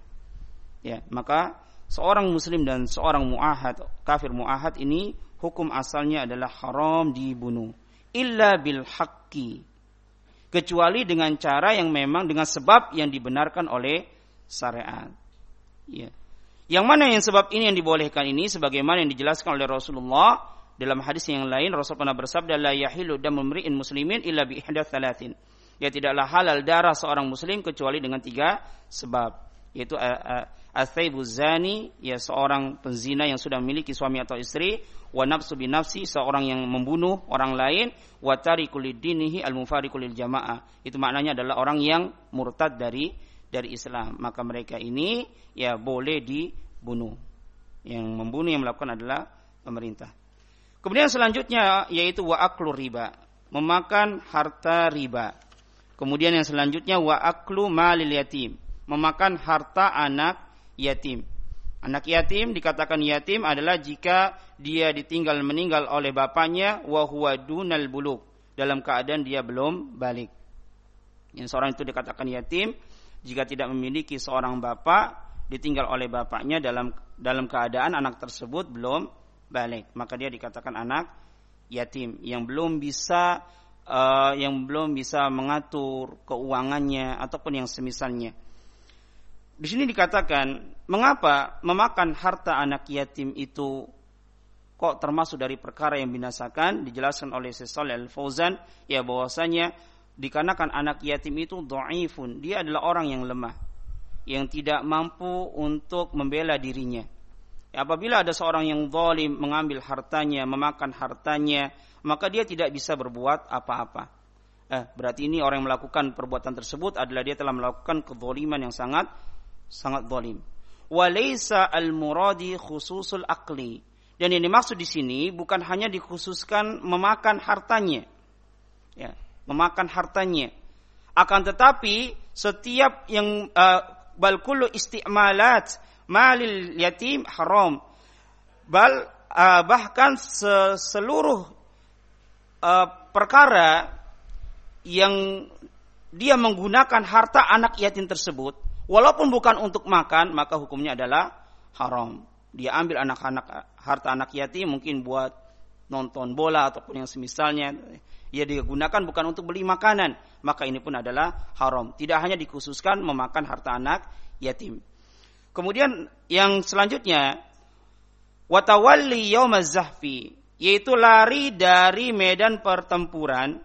Ya, maka seorang muslim dan seorang mu'ahad, kafir mu'ahad ini hukum asalnya adalah haram dibunuh. Illa bil haqqi kecuali dengan cara yang memang dengan sebab yang dibenarkan oleh syariat. Ya. Yang mana yang sebab ini yang dibolehkan ini sebagaimana yang dijelaskan oleh Rasulullah dalam hadis yang lain Rasul pernah bersabda la yahilu damul mri'in muslimin illa bi ihda thalathin. Ya tidaklah halal darah seorang muslim kecuali dengan tiga sebab yaitu Athaibu zani ya seorang penzina yang sudah memiliki suami atau istri, wa nafsu bin nafsi seorang yang membunuh orang lain, wa tariku lidinihi al jamaah. Itu maknanya adalah orang yang murtad dari dari Islam. Maka mereka ini ya boleh dibunuh. Yang membunuh yang melakukan adalah pemerintah. Kemudian selanjutnya yaitu wa aklu riba, memakan harta riba. Kemudian yang selanjutnya wa aklu malil yatim, memakan harta anak yatim. Anak yatim dikatakan yatim adalah jika dia ditinggal meninggal oleh bapaknya wa huwa dunal buluk dalam keadaan dia belum balik. Yang seorang itu dikatakan yatim jika tidak memiliki seorang bapak ditinggal oleh bapaknya dalam dalam keadaan anak tersebut belum balik, maka dia dikatakan anak yatim yang belum bisa uh, yang belum bisa mengatur keuangannya ataupun yang semisalnya. Di sini dikatakan, mengapa memakan harta anak yatim itu kok termasuk dari perkara yang binasakan? Dijelaskan oleh Syekh Al-Fauzan, ya bahwasanya dikarenakan anak yatim itu dhaifun, dia adalah orang yang lemah, yang tidak mampu untuk membela dirinya. Ya, apabila ada seorang yang zalim mengambil hartanya, memakan hartanya, maka dia tidak bisa berbuat apa-apa. Eh, berarti ini orang yang melakukan perbuatan tersebut adalah dia telah melakukan kezaliman yang sangat sangat zalim. Walaysa al-muradi khususul akli. Dan yang dimaksud di sini bukan hanya dikhususkan memakan hartanya. Ya, memakan hartanya. Akan tetapi setiap yang uh, bal kullu isti'malat malil yatim haram. Bal uh, bahkan seluruh uh, perkara yang dia menggunakan harta anak yatim tersebut Walaupun bukan untuk makan, maka hukumnya adalah haram. Dia ambil anak-anak harta anak yatim mungkin buat nonton bola ataupun yang semisalnya. Ia digunakan bukan untuk beli makanan, maka ini pun adalah haram. Tidak hanya dikhususkan memakan harta anak yatim. Kemudian yang selanjutnya watawalli yaumaz zahfi yaitu lari dari medan pertempuran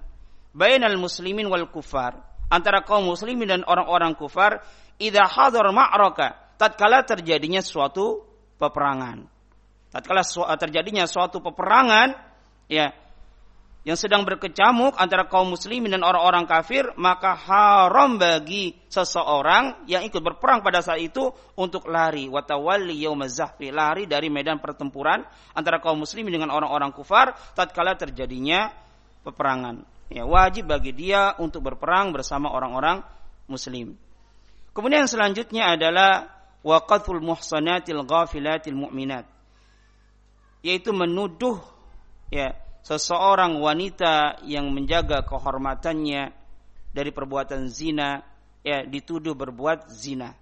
bainal muslimin wal kufar antara kaum muslimin dan orang-orang kufar idza hadar ma'raka tatkala terjadinya suatu peperangan tatkala terjadinya suatu peperangan ya yang sedang berkecamuk antara kaum muslimin dan orang-orang kafir, maka haram bagi seseorang yang ikut berperang pada saat itu untuk lari watawalli yaumazahfi, lari dari medan pertempuran antara kaum muslimin dengan orang-orang kufar tatkala terjadinya peperangan. Ya, wajib bagi dia untuk berperang bersama orang-orang muslim. Kemudian selanjutnya adalah waqatul muhsanatil ghafilatil mu'minat. Yaitu menuduh ya seseorang wanita yang menjaga kehormatannya dari perbuatan zina ya dituduh berbuat zina.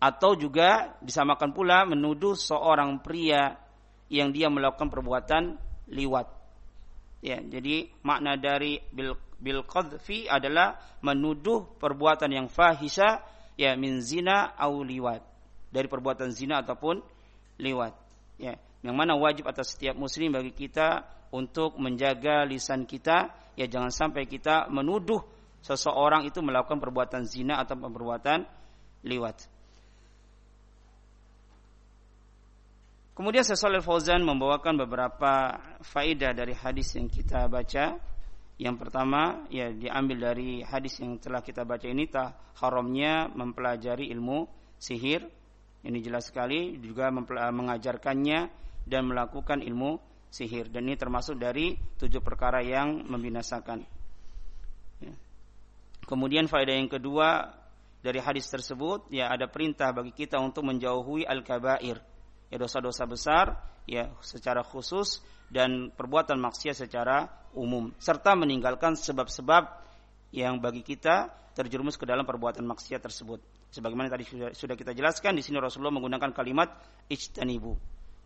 Atau juga disamakan pula menuduh seorang pria yang dia melakukan perbuatan liwat. Ya, jadi makna dari bil bil qadfi adalah menuduh perbuatan yang fahisha ya min zina au liwat dari perbuatan zina ataupun liwat ya yang mana wajib atas setiap muslim bagi kita untuk menjaga lisan kita ya jangan sampai kita menuduh seseorang itu melakukan perbuatan zina atau perbuatan liwat. Kemudian Syekh Fauzan membawakan beberapa faedah dari hadis yang kita baca. Yang pertama ya diambil dari hadis yang telah kita baca ini tah haramnya mempelajari ilmu sihir. Ini jelas sekali juga mengajarkannya dan melakukan ilmu sihir dan ini termasuk dari tujuh perkara yang membinasakan. Ya. Kemudian faedah yang kedua dari hadis tersebut ya ada perintah bagi kita untuk menjauhi al-kabair ya dosa-dosa besar ya secara khusus dan perbuatan maksiat secara umum serta meninggalkan sebab-sebab yang bagi kita terjerumus ke dalam perbuatan maksiat tersebut. Sebagaimana tadi sudah, kita jelaskan di sini Rasulullah menggunakan kalimat ijtanibu.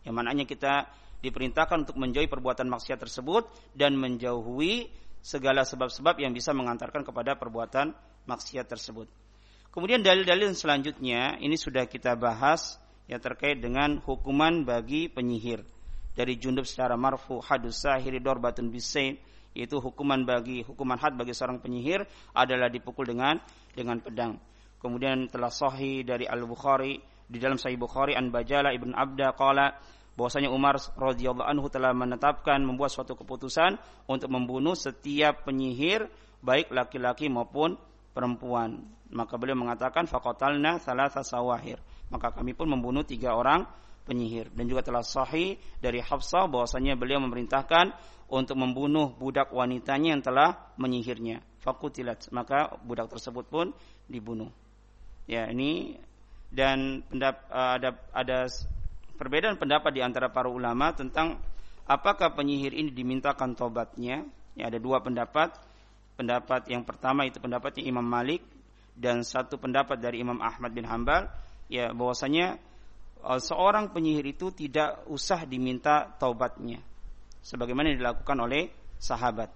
Yang maknanya kita diperintahkan untuk menjauhi perbuatan maksiat tersebut dan menjauhi segala sebab-sebab yang bisa mengantarkan kepada perbuatan maksiat tersebut. Kemudian dalil-dalil selanjutnya ini sudah kita bahas yang terkait dengan hukuman bagi penyihir. Dari Jundub secara marfu hadus sahiri dorbatun bisain yaitu hukuman bagi hukuman had bagi seorang penyihir adalah dipukul dengan dengan pedang. Kemudian telah sahih dari Al Bukhari di dalam Sahih Bukhari an Bajala ibn Abda qala bahwasanya Umar radhiyallahu anhu telah menetapkan membuat suatu keputusan untuk membunuh setiap penyihir baik laki-laki maupun perempuan. Maka beliau mengatakan faqatalna salasa sawahir maka kami pun membunuh tiga orang penyihir. Dan juga telah sahih dari Hafsah bahwasanya beliau memerintahkan untuk membunuh budak wanitanya yang telah menyihirnya. Fakutilat. Maka budak tersebut pun dibunuh. Ya ini dan pendap, ada ada perbedaan pendapat di antara para ulama tentang apakah penyihir ini dimintakan tobatnya. Ya ada dua pendapat. Pendapat yang pertama itu pendapatnya Imam Malik dan satu pendapat dari Imam Ahmad bin Hambal ya bahwasanya uh, seorang penyihir itu tidak usah diminta taubatnya sebagaimana dilakukan oleh sahabat.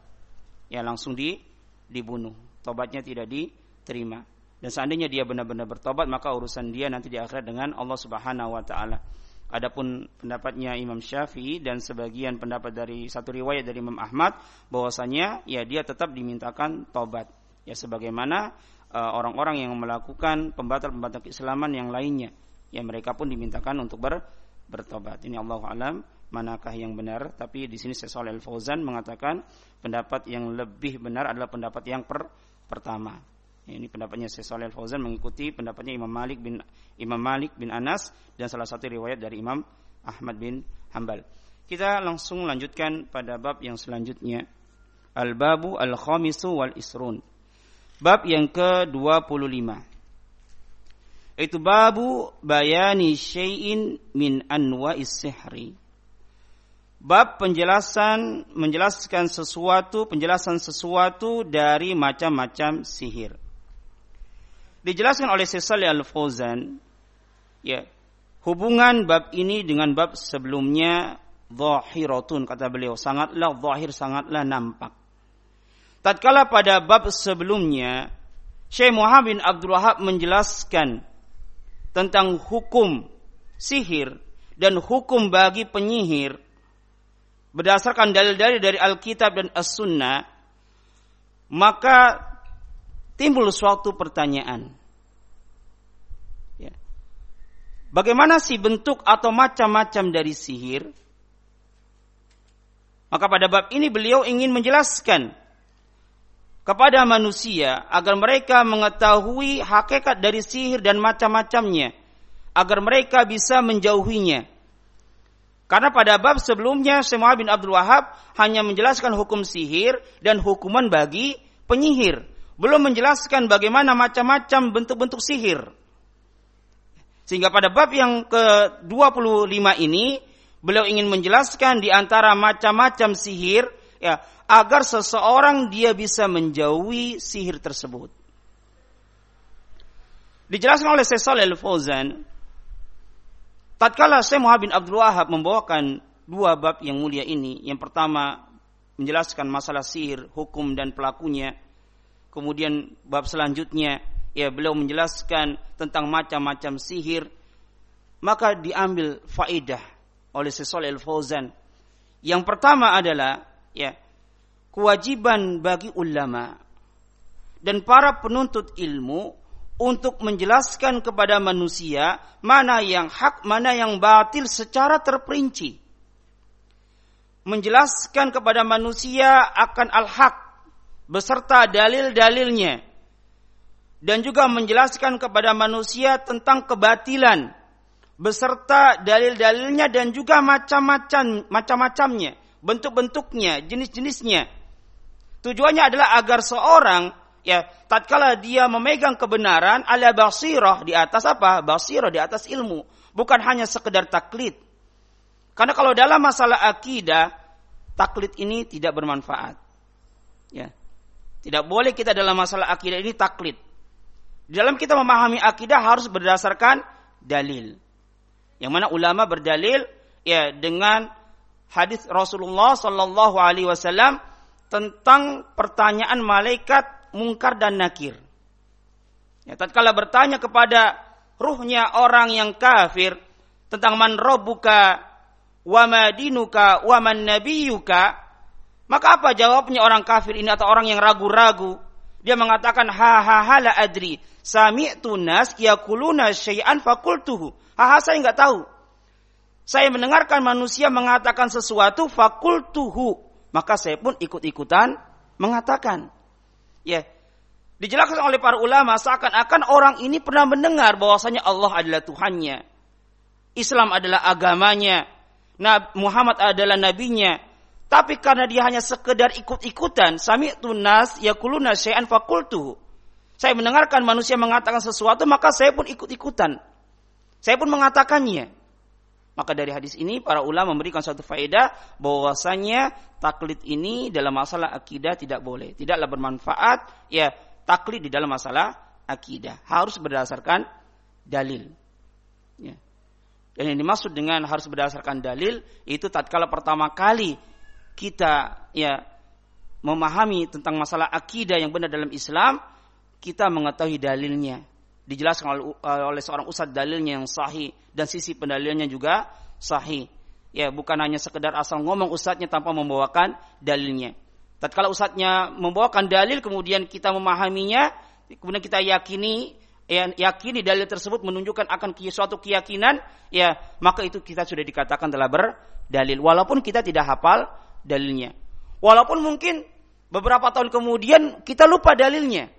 Ya langsung di dibunuh. Taubatnya tidak diterima. Dan seandainya dia benar-benar bertobat maka urusan dia nanti di akhirat dengan Allah Subhanahu wa taala. Adapun pendapatnya Imam Syafi'i dan sebagian pendapat dari satu riwayat dari Imam Ahmad bahwasanya ya dia tetap dimintakan tobat ya sebagaimana Eh, orang-orang yang melakukan pembatal-pembatal keislaman yang lainnya. Ya mereka pun dimintakan untuk ber, bertobat. Ini Allah alam manakah yang benar? Tapi di sini Syekh Al Fauzan mengatakan pendapat yang lebih benar adalah pendapat yang per, pertama. Ya, ini pendapatnya Syekh Al Fauzan mengikuti pendapatnya Imam Malik bin Imam Malik bin Anas dan salah satu riwayat dari Imam Ahmad bin Hambal kita langsung lanjutkan pada bab yang selanjutnya. Al-babu al-khamisu wal isrun Bab yang ke-25. Itu babu bayani syai'in min anwa'is sihri. Bab penjelasan menjelaskan sesuatu, penjelasan sesuatu dari macam-macam sihir. Dijelaskan oleh Sesal Al-Fauzan, ya, hubungan bab ini dengan bab sebelumnya zahiratun kata beliau, sangatlah zahir, sangatlah nampak tatkala pada bab sebelumnya Syekh Muhammad bin Abdul Wahab menjelaskan tentang hukum sihir dan hukum bagi penyihir berdasarkan dalil-dalil dari Alkitab dan As-Sunnah maka timbul suatu pertanyaan ya. Bagaimana sih bentuk atau macam-macam dari sihir? Maka pada bab ini beliau ingin menjelaskan kepada manusia agar mereka mengetahui hakikat dari sihir dan macam-macamnya agar mereka bisa menjauhinya. Karena pada bab sebelumnya Syekh bin Abdul Wahab hanya menjelaskan hukum sihir dan hukuman bagi penyihir, belum menjelaskan bagaimana macam-macam bentuk-bentuk sihir. Sehingga pada bab yang ke-25 ini beliau ingin menjelaskan di antara macam-macam sihir ya agar seseorang dia bisa menjauhi sihir tersebut. Dijelaskan oleh Syekh Shalih Al-Fauzan, tatkala Syekh Muhammad bin Abdul Wahab membawakan dua bab yang mulia ini, yang pertama menjelaskan masalah sihir, hukum dan pelakunya. Kemudian bab selanjutnya ya beliau menjelaskan tentang macam-macam sihir, maka diambil faedah oleh Syekh Al-Fauzan. Yang pertama adalah ya kewajiban bagi ulama dan para penuntut ilmu untuk menjelaskan kepada manusia mana yang hak, mana yang batil secara terperinci. Menjelaskan kepada manusia akan al-haq beserta dalil-dalilnya dan juga menjelaskan kepada manusia tentang kebatilan beserta dalil-dalilnya dan juga macam-macam macam-macamnya, bentuk-bentuknya, jenis-jenisnya. Tujuannya adalah agar seorang ya tatkala dia memegang kebenaran ala basirah di atas apa? Basirah di atas ilmu, bukan hanya sekedar taklid. Karena kalau dalam masalah akidah, taklid ini tidak bermanfaat. Ya. Tidak boleh kita dalam masalah akidah ini taklid. Di dalam kita memahami akidah harus berdasarkan dalil. Yang mana ulama berdalil ya dengan hadis Rasulullah Sallallahu Alaihi Wasallam tentang pertanyaan malaikat mungkar dan nakir. Ya, tatkala bertanya kepada ruhnya orang yang kafir tentang man robbuka wa madinuka wa man nabiyuka, maka apa jawabnya orang kafir ini atau orang yang ragu-ragu? Dia mengatakan ha ha ha la adri. Sami'tu nas yakuluna syai'an fakultuhu. Ha ha saya enggak tahu. Saya mendengarkan manusia mengatakan sesuatu fakultuhu. Maka saya pun ikut-ikutan mengatakan. Ya. Dijelaskan oleh para ulama seakan-akan orang ini pernah mendengar bahwasanya Allah adalah Tuhannya. Islam adalah agamanya. Nabi Muhammad adalah nabinya. Tapi karena dia hanya sekedar ikut-ikutan, sami tunas yakuluna syai'an fakultu. Saya mendengarkan manusia mengatakan sesuatu, maka saya pun ikut-ikutan. Saya pun mengatakannya. Maka dari hadis ini para ulama memberikan suatu faedah bahwasanya taklid ini dalam masalah akidah tidak boleh, tidaklah bermanfaat. Ya, taklid di dalam masalah akidah harus berdasarkan dalil. Ya. Dan yang dimaksud dengan harus berdasarkan dalil itu tatkala pertama kali kita ya memahami tentang masalah akidah yang benar dalam Islam, kita mengetahui dalilnya dijelaskan oleh, uh, oleh seorang ustadz dalilnya yang sahih dan sisi pendalilnya juga sahih. Ya, bukan hanya sekedar asal ngomong ustadznya tanpa membawakan dalilnya. Tatkala ustadznya membawakan dalil kemudian kita memahaminya, kemudian kita yakini ya, yakini dalil tersebut menunjukkan akan suatu keyakinan, ya, maka itu kita sudah dikatakan telah berdalil walaupun kita tidak hafal dalilnya. Walaupun mungkin beberapa tahun kemudian kita lupa dalilnya.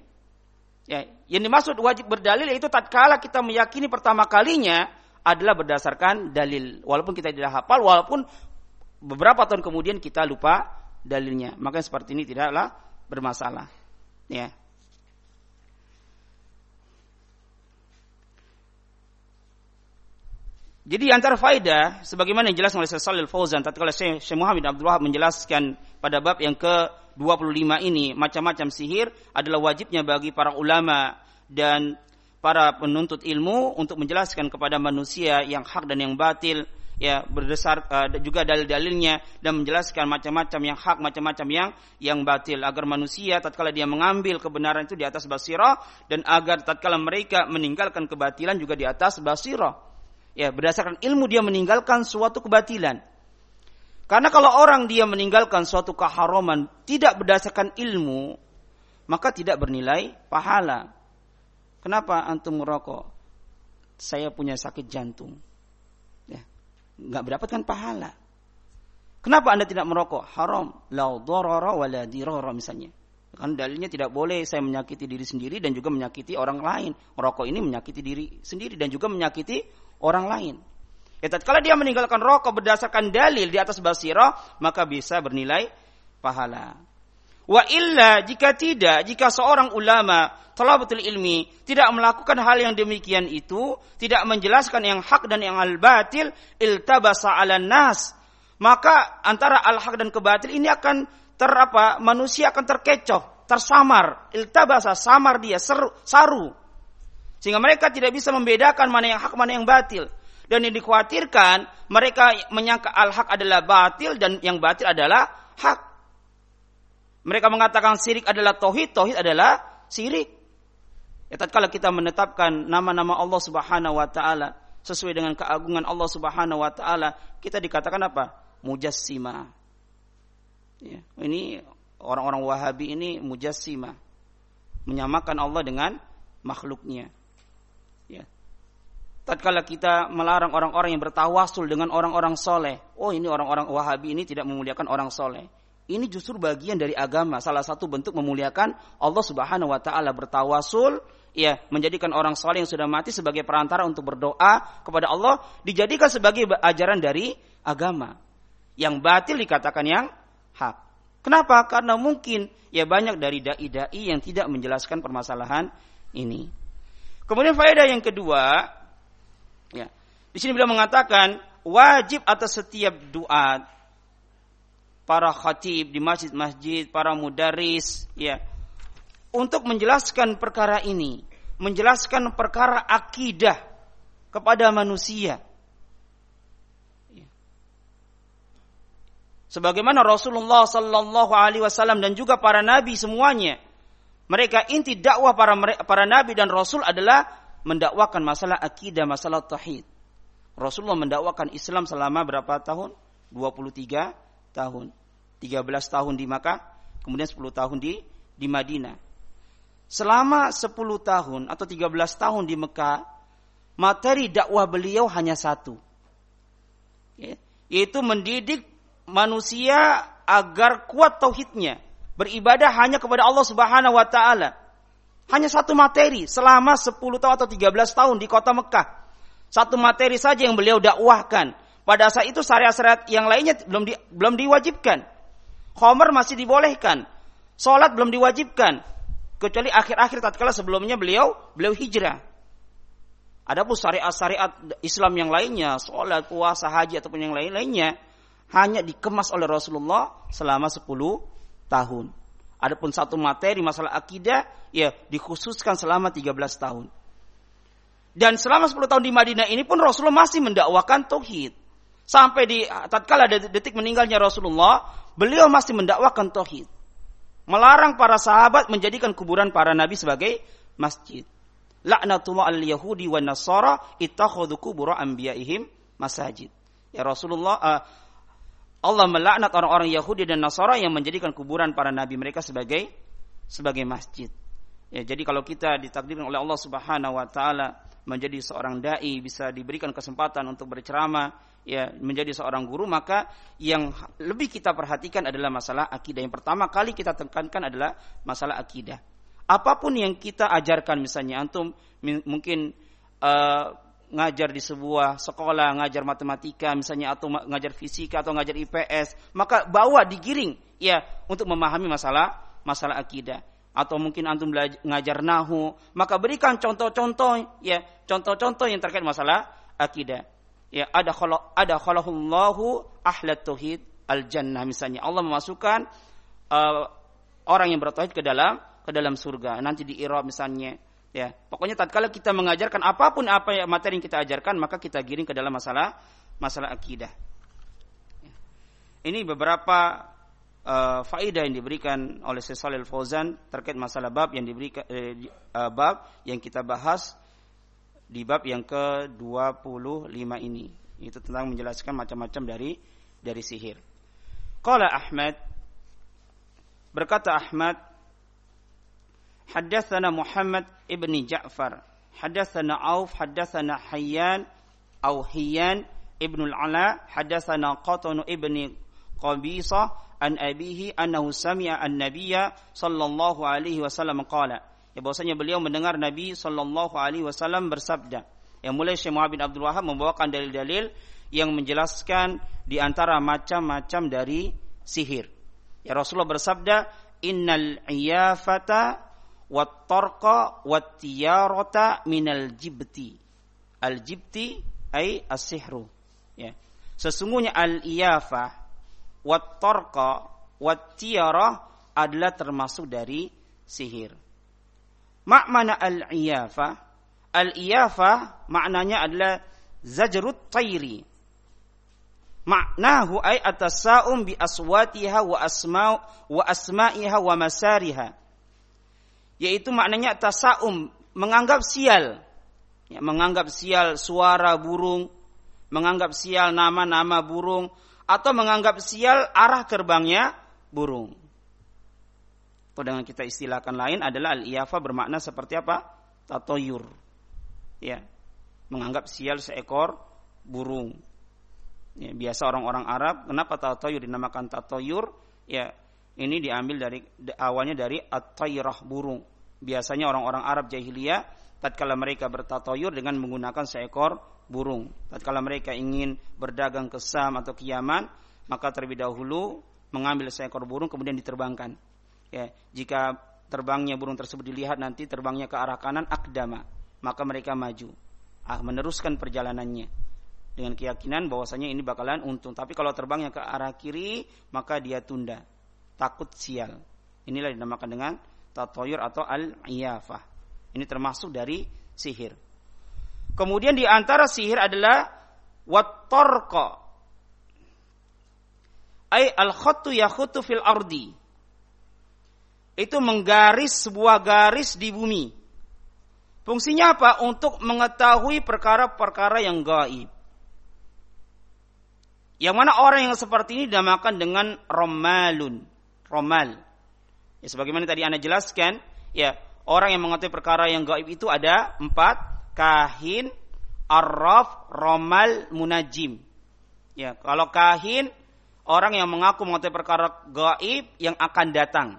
Ya, yang dimaksud wajib berdalil yaitu tatkala kita meyakini pertama kalinya adalah berdasarkan dalil. Walaupun kita tidak hafal, walaupun beberapa tahun kemudian kita lupa dalilnya. Maka seperti ini tidaklah bermasalah. Ya. Jadi antara faedah sebagaimana yang jelas oleh Syekh Shalal Fauzan tatkala Syekh Muhammad Abdul Wahab menjelaskan pada bab yang ke 25 ini. Macam-macam sihir adalah wajibnya bagi para ulama dan para penuntut ilmu untuk menjelaskan kepada manusia yang hak dan yang batil ya berdasar uh, juga dalil-dalilnya dan menjelaskan macam-macam yang hak macam-macam yang yang batil. Agar manusia tatkala dia mengambil kebenaran itu di atas basirah dan agar tatkala mereka meninggalkan kebatilan juga di atas basirah. Ya berdasarkan ilmu dia meninggalkan suatu kebatilan karena kalau orang dia meninggalkan suatu keharaman tidak berdasarkan ilmu, maka tidak bernilai pahala. Kenapa antum merokok? Saya punya sakit jantung. Ya, nggak mendapatkan pahala. Kenapa anda tidak merokok? Haram. Lau dororo wala diroro misalnya. Kan dalilnya tidak boleh saya menyakiti diri sendiri dan juga menyakiti orang lain. Merokok ini menyakiti diri sendiri dan juga menyakiti orang lain. Ya tatkala dia meninggalkan rokok berdasarkan dalil di atas basirah, maka bisa bernilai pahala. Wa illa jika tidak, jika seorang ulama telah betul ilmi tidak melakukan hal yang demikian itu, tidak menjelaskan yang hak dan yang al-batil, iltabasa 'ala nas. Maka antara al-haq dan kebatil ini akan terapa manusia akan terkecoh, tersamar, iltabasa samar dia seru, saru. Sehingga mereka tidak bisa membedakan mana yang hak mana yang batil. Dan yang dikhawatirkan mereka menyangka al-haq adalah batil dan yang batil adalah hak. Mereka mengatakan sirik adalah tauhid, tauhid adalah sirik. Ya tatkala kita menetapkan nama-nama Allah Subhanahu wa taala sesuai dengan keagungan Allah Subhanahu wa taala, kita dikatakan apa? Mujassima. Ya, ini orang-orang Wahabi ini mujassima. Menyamakan Allah dengan makhluknya. Tatkala kita melarang orang-orang yang bertawasul dengan orang-orang soleh, oh ini orang-orang Wahabi ini tidak memuliakan orang soleh. Ini justru bagian dari agama, salah satu bentuk memuliakan Allah Subhanahu wa taala bertawasul ya menjadikan orang soleh yang sudah mati sebagai perantara untuk berdoa kepada Allah dijadikan sebagai ajaran dari agama. Yang batil dikatakan yang hak. Kenapa? Karena mungkin ya banyak dari dai-dai yang tidak menjelaskan permasalahan ini. Kemudian faedah yang kedua, ya, di sini beliau mengatakan wajib atas setiap doa para khatib di masjid-masjid, para mudaris, ya, untuk menjelaskan perkara ini, menjelaskan perkara akidah kepada manusia. Ya. Sebagaimana Rasulullah Sallallahu Alaihi Wasallam dan juga para nabi semuanya mereka inti dakwah para para nabi dan rasul adalah mendakwakan masalah akidah, masalah tauhid. Rasulullah mendakwakan Islam selama berapa tahun? 23 tahun. 13 tahun di Makkah, kemudian 10 tahun di di Madinah. Selama 10 tahun atau 13 tahun di Mekah, materi dakwah beliau hanya satu. Ya, yaitu mendidik manusia agar kuat tauhidnya, beribadah hanya kepada Allah Subhanahu wa taala. Hanya satu materi selama 10 tahun atau 13 tahun di kota Mekah. Satu materi saja yang beliau dakwahkan. Pada saat itu syariat-syariat yang lainnya belum di, belum diwajibkan. Khomer masih dibolehkan. Salat belum diwajibkan. Kecuali akhir-akhir tatkala sebelumnya beliau beliau hijrah. Adapun syariat-syariat Islam yang lainnya, salat, puasa, haji ataupun yang lain-lainnya hanya dikemas oleh Rasulullah selama 10 tahun. Adapun satu materi masalah akidah ya dikhususkan selama 13 tahun. Dan selama 10 tahun di Madinah ini pun Rasulullah masih mendakwakan tauhid. Sampai di tatkala detik meninggalnya Rasulullah, beliau masih mendakwakan tauhid. Melarang para sahabat menjadikan kuburan para nabi sebagai masjid. Laknatullah al-Yahudi wa Nasara ittakhadhu kubura anbiya'ihim masajid. Ya Rasulullah uh, Allah melaknat orang-orang Yahudi dan Nasara yang menjadikan kuburan para nabi mereka sebagai sebagai masjid. Ya, jadi kalau kita ditakdirkan oleh Allah Subhanahu wa taala menjadi seorang dai bisa diberikan kesempatan untuk berceramah, ya menjadi seorang guru maka yang lebih kita perhatikan adalah masalah akidah. Yang pertama kali kita tekankan adalah masalah akidah. Apa pun yang kita ajarkan misalnya antum mungkin uh, ngajar di sebuah sekolah, ngajar matematika misalnya atau ngajar fisika atau ngajar IPS, maka bawa digiring ya untuk memahami masalah masalah akidah atau mungkin antum belajar ngajar nahu, maka berikan contoh-contoh ya, contoh-contoh yang terkait masalah akidah. Ya, ada khala ada khalaqallahu ahlat tauhid al jannah misalnya. Allah memasukkan uh, orang yang bertauhid ke dalam ke dalam surga. Nanti di Irab misalnya Ya, pokoknya tatkala kita mengajarkan apa pun apa yang materi yang kita ajarkan, maka kita giring ke dalam masalah masalah akidah. Ya. Ini beberapa uh, faedah yang diberikan oleh Shalal Fauzan terkait masalah bab yang diberikan eh, uh, bab yang kita bahas di bab yang ke-25 ini. Itu tentang menjelaskan macam-macam dari dari sihir. Qala Ahmad berkata Ahmad حدثنا محمد ابن جعفر حدثنا عوف حدثنا حيان أو حيان ابن العلاء حدثنا قطن ابن قبيصة عن أبيه أنه سمع النبي صلى الله عليه وسلم قال ya bahwasanya beliau mendengar Nabi Shallallahu Alaihi Wasallam bersabda. Yang mulai Syekh Muhammad bin Abdul Wahab membawakan dalil-dalil yang menjelaskan di antara macam-macam dari sihir. Ya Rasulullah bersabda, Innal iyafata wat tarqa wat tiyarata minal jibti. Al jibti ay as-sihru. Ya. Sesungguhnya al iyafah wat tarqa wat tiyarah adalah termasuk dari sihir. Makna al iyafah al iyafah maknanya adalah zajrut tayri. Maknahu ay atasaum bi aswatiha wa asma wa asma'iha wa masariha yaitu maknanya tasaum menganggap sial ya, menganggap sial suara burung, menganggap sial nama-nama burung, atau menganggap sial arah terbangnya burung. Atau dengan kita istilahkan lain adalah al-iyafa bermakna seperti apa? Tatoyur. Ya, menganggap sial seekor burung. Ya, biasa orang-orang Arab, kenapa tatoyur dinamakan tatoyur? Ya, ini diambil dari awalnya dari at-tayrah burung. Biasanya orang-orang Arab jahiliyah tatkala mereka bertatoyur dengan menggunakan seekor burung. Tatkala mereka ingin berdagang ke Sam atau ke Yaman, maka terlebih dahulu mengambil seekor burung kemudian diterbangkan. Ya, jika terbangnya burung tersebut dilihat nanti terbangnya ke arah kanan akdama, maka mereka maju. Ah, meneruskan perjalanannya dengan keyakinan bahwasanya ini bakalan untung. Tapi kalau terbangnya ke arah kiri, maka dia tunda. Takut sial. Inilah dinamakan dengan tatoyur atau al-iyafah. Ini termasuk dari sihir. Kemudian di antara sihir adalah wattorqa. Ay al-khattu yakhutu fil ardi. Itu menggaris sebuah garis di bumi. Fungsinya apa? Untuk mengetahui perkara-perkara yang gaib. Yang mana orang yang seperti ini dinamakan dengan romalun. Romal. Ya, sebagaimana tadi Anda jelaskan, ya orang yang mengetahui perkara yang gaib itu ada empat kahin, arraf, romal, munajim. Ya, kalau kahin orang yang mengaku mengetahui perkara gaib yang akan datang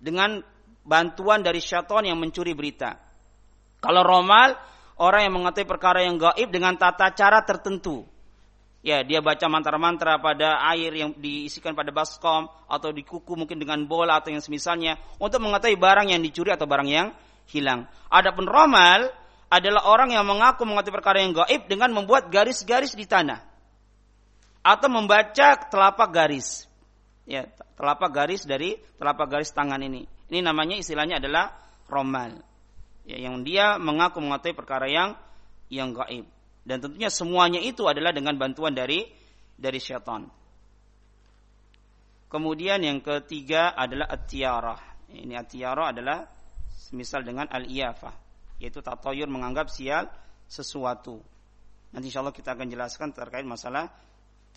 dengan bantuan dari syaitan yang mencuri berita. Kalau romal orang yang mengetahui perkara yang gaib dengan tata cara tertentu. Ya, dia baca mantra-mantra pada air yang diisikan pada baskom atau di kuku mungkin dengan bola atau yang semisalnya untuk mengetahui barang yang dicuri atau barang yang hilang. Adapun romal adalah orang yang mengaku mengerti perkara yang gaib dengan membuat garis-garis di tanah atau membaca telapak garis. Ya, telapak garis dari telapak garis tangan ini. Ini namanya istilahnya adalah romal. Ya, yang dia mengaku mengetahui perkara yang yang gaib. Dan tentunya semuanya itu adalah dengan bantuan dari dari syaitan. Kemudian yang ketiga adalah at-tiarah. Ini at-tiarah adalah semisal dengan al-iyafah yaitu tatoyur menganggap sial sesuatu. Nanti insya Allah kita akan jelaskan terkait masalah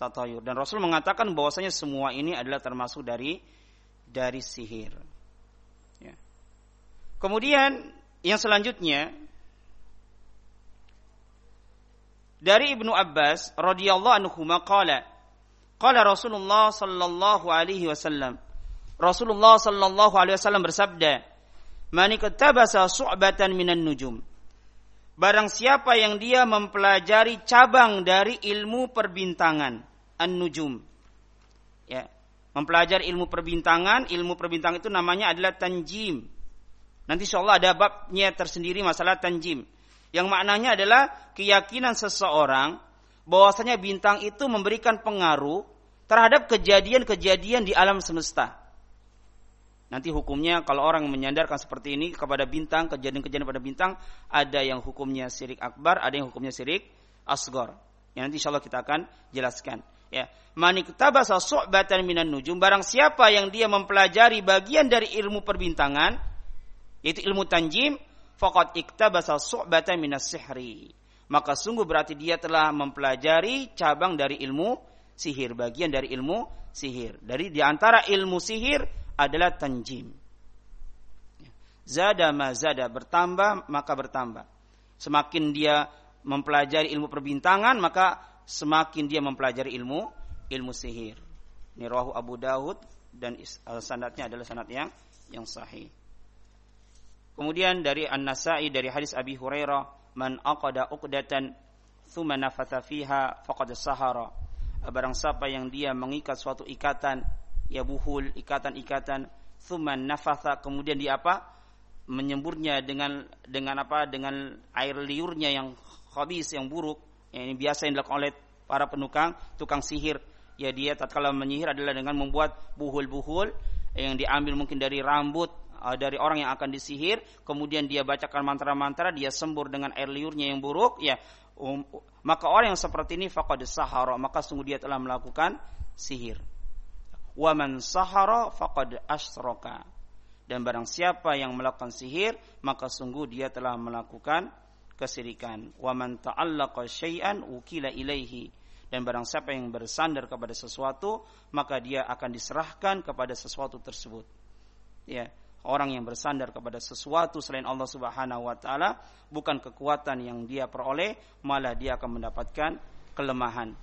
tatoyur. Dan Rasul mengatakan bahwasanya semua ini adalah termasuk dari dari sihir. Ya. Kemudian yang selanjutnya dari Ibnu Abbas radhiyallahu anhu qala qala Rasulullah sallallahu alaihi wasallam Rasulullah sallallahu alaihi wasallam bersabda Man iktabasa su'batan minan nujum. Barang siapa yang dia mempelajari cabang dari ilmu perbintangan, an-nujum. Ya, mempelajari ilmu perbintangan, ilmu perbintangan itu namanya adalah tanjim. Nanti insyaallah ada babnya tersendiri masalah tanjim. Yang maknanya adalah keyakinan seseorang bahwasanya bintang itu memberikan pengaruh terhadap kejadian-kejadian di alam semesta. Nanti hukumnya kalau orang menyandarkan seperti ini kepada bintang, kejadian-kejadian pada bintang, ada yang hukumnya sirik akbar, ada yang hukumnya sirik asgor. Yang nanti insya Allah kita akan jelaskan. Ya, manik tabasa su'batan minan nujum. Barang siapa yang dia mempelajari bagian dari ilmu perbintangan, yaitu ilmu tanjim, faqad iktabasa su'batan minas sihri. Maka sungguh berarti dia telah mempelajari cabang dari ilmu sihir, bagian dari ilmu sihir. Dari di antara ilmu sihir adalah tanjim. Zada ma zada bertambah maka bertambah. Semakin dia mempelajari ilmu perbintangan maka semakin dia mempelajari ilmu ilmu sihir. Ini Abu Dawud dan eh, sanadnya adalah sanad yang yang sahih. Kemudian dari An-Nasa'i dari hadis Abi Hurairah, "Man aqada uqdatan thumma nafatha fiha faqad sahara." Barang siapa yang dia mengikat suatu ikatan ya buhul ikatan-ikatan thuman nafatha kemudian di apa? Menyemburnya dengan dengan apa? Dengan air liurnya yang habis yang buruk ya, ini biasa yang dilakukan oleh para penukang tukang sihir. Ya dia tatkala menyihir adalah dengan membuat buhul-buhul yang diambil mungkin dari rambut dari orang yang akan disihir kemudian dia bacakan mantra-mantra dia sembur dengan air liurnya yang buruk ya um, maka orang yang seperti ini faqad sahara maka sungguh dia telah melakukan sihir wa man sahara faqad Dan barang siapa yang melakukan sihir, maka sungguh dia telah melakukan kesirikan. Wa man ta'allaqa syai'an ukila ilaihi. Dan barang siapa yang bersandar kepada sesuatu, maka dia akan diserahkan kepada sesuatu tersebut. Ya, orang yang bersandar kepada sesuatu selain Allah Subhanahu wa taala bukan kekuatan yang dia peroleh, malah dia akan mendapatkan kelemahan.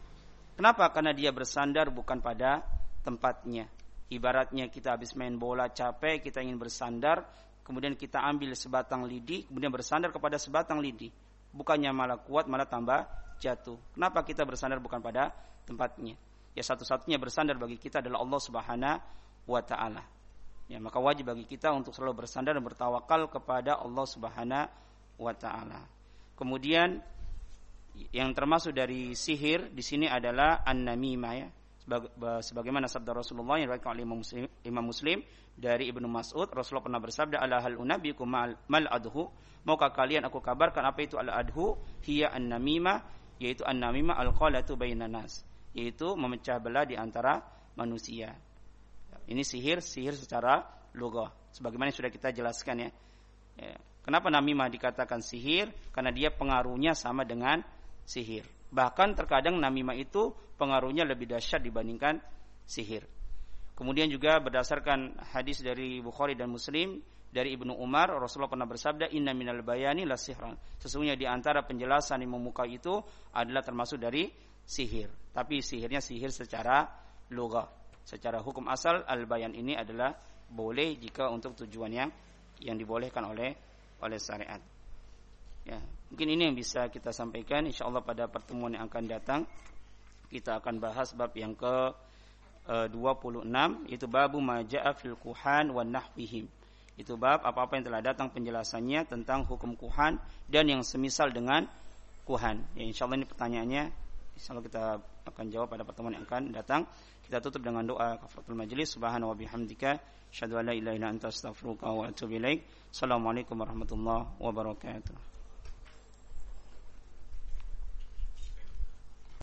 Kenapa? Karena dia bersandar bukan pada tempatnya. Ibaratnya kita habis main bola capek, kita ingin bersandar, kemudian kita ambil sebatang lidi, kemudian bersandar kepada sebatang lidi. Bukannya malah kuat, malah tambah jatuh. Kenapa kita bersandar bukan pada tempatnya? Ya satu-satunya bersandar bagi kita adalah Allah Subhanahu wa taala. Ya, maka wajib bagi kita untuk selalu bersandar dan bertawakal kepada Allah Subhanahu wa taala. Kemudian yang termasuk dari sihir di sini adalah an-namimah ya. Sebagaimana sabda Rasulullah yang diriwayatkan oleh Imam Muslim, Imam Muslim dari Ibnu Mas'ud, Rasulullah pernah bersabda, "Ala hal unabikum mal adhu?" Maukah kalian aku kabarkan apa itu al adhu? Hiya an-namimah yaitu an-namimah al-qalatu bainan nas, yaitu memecah belah di antara manusia. Ini sihir, sihir secara lugah. Sebagaimana sudah kita jelaskan ya. ya. Kenapa namimah dikatakan sihir? Karena dia pengaruhnya sama dengan sihir. Bahkan terkadang namimah itu pengaruhnya lebih dahsyat dibandingkan sihir. Kemudian juga berdasarkan hadis dari Bukhari dan Muslim dari Ibnu Umar Rasulullah pernah bersabda inna minal bayani la sihran sesungguhnya di antara penjelasan yang memuka itu adalah termasuk dari sihir tapi sihirnya sihir secara lugah secara hukum asal al bayan ini adalah boleh jika untuk tujuan yang yang dibolehkan oleh oleh syariat ya mungkin ini yang bisa kita sampaikan insyaallah pada pertemuan yang akan datang kita akan bahas bab yang ke 26 eh, itu babu maja'a fil kuhan wa nahwihim itu bab apa-apa yang telah datang penjelasannya tentang hukum kuhan dan yang semisal dengan kuhan. Ya insyaallah ini pertanyaannya insyaallah kita akan jawab pada pertemuan yang akan datang. Kita tutup dengan doa kafaratul majlis subhanahu wa bihamdika asyhadu an la ilaha illa anta astaghfiruka wa atubu ilaik. Assalamualaikum warahmatullahi wabarakatuh.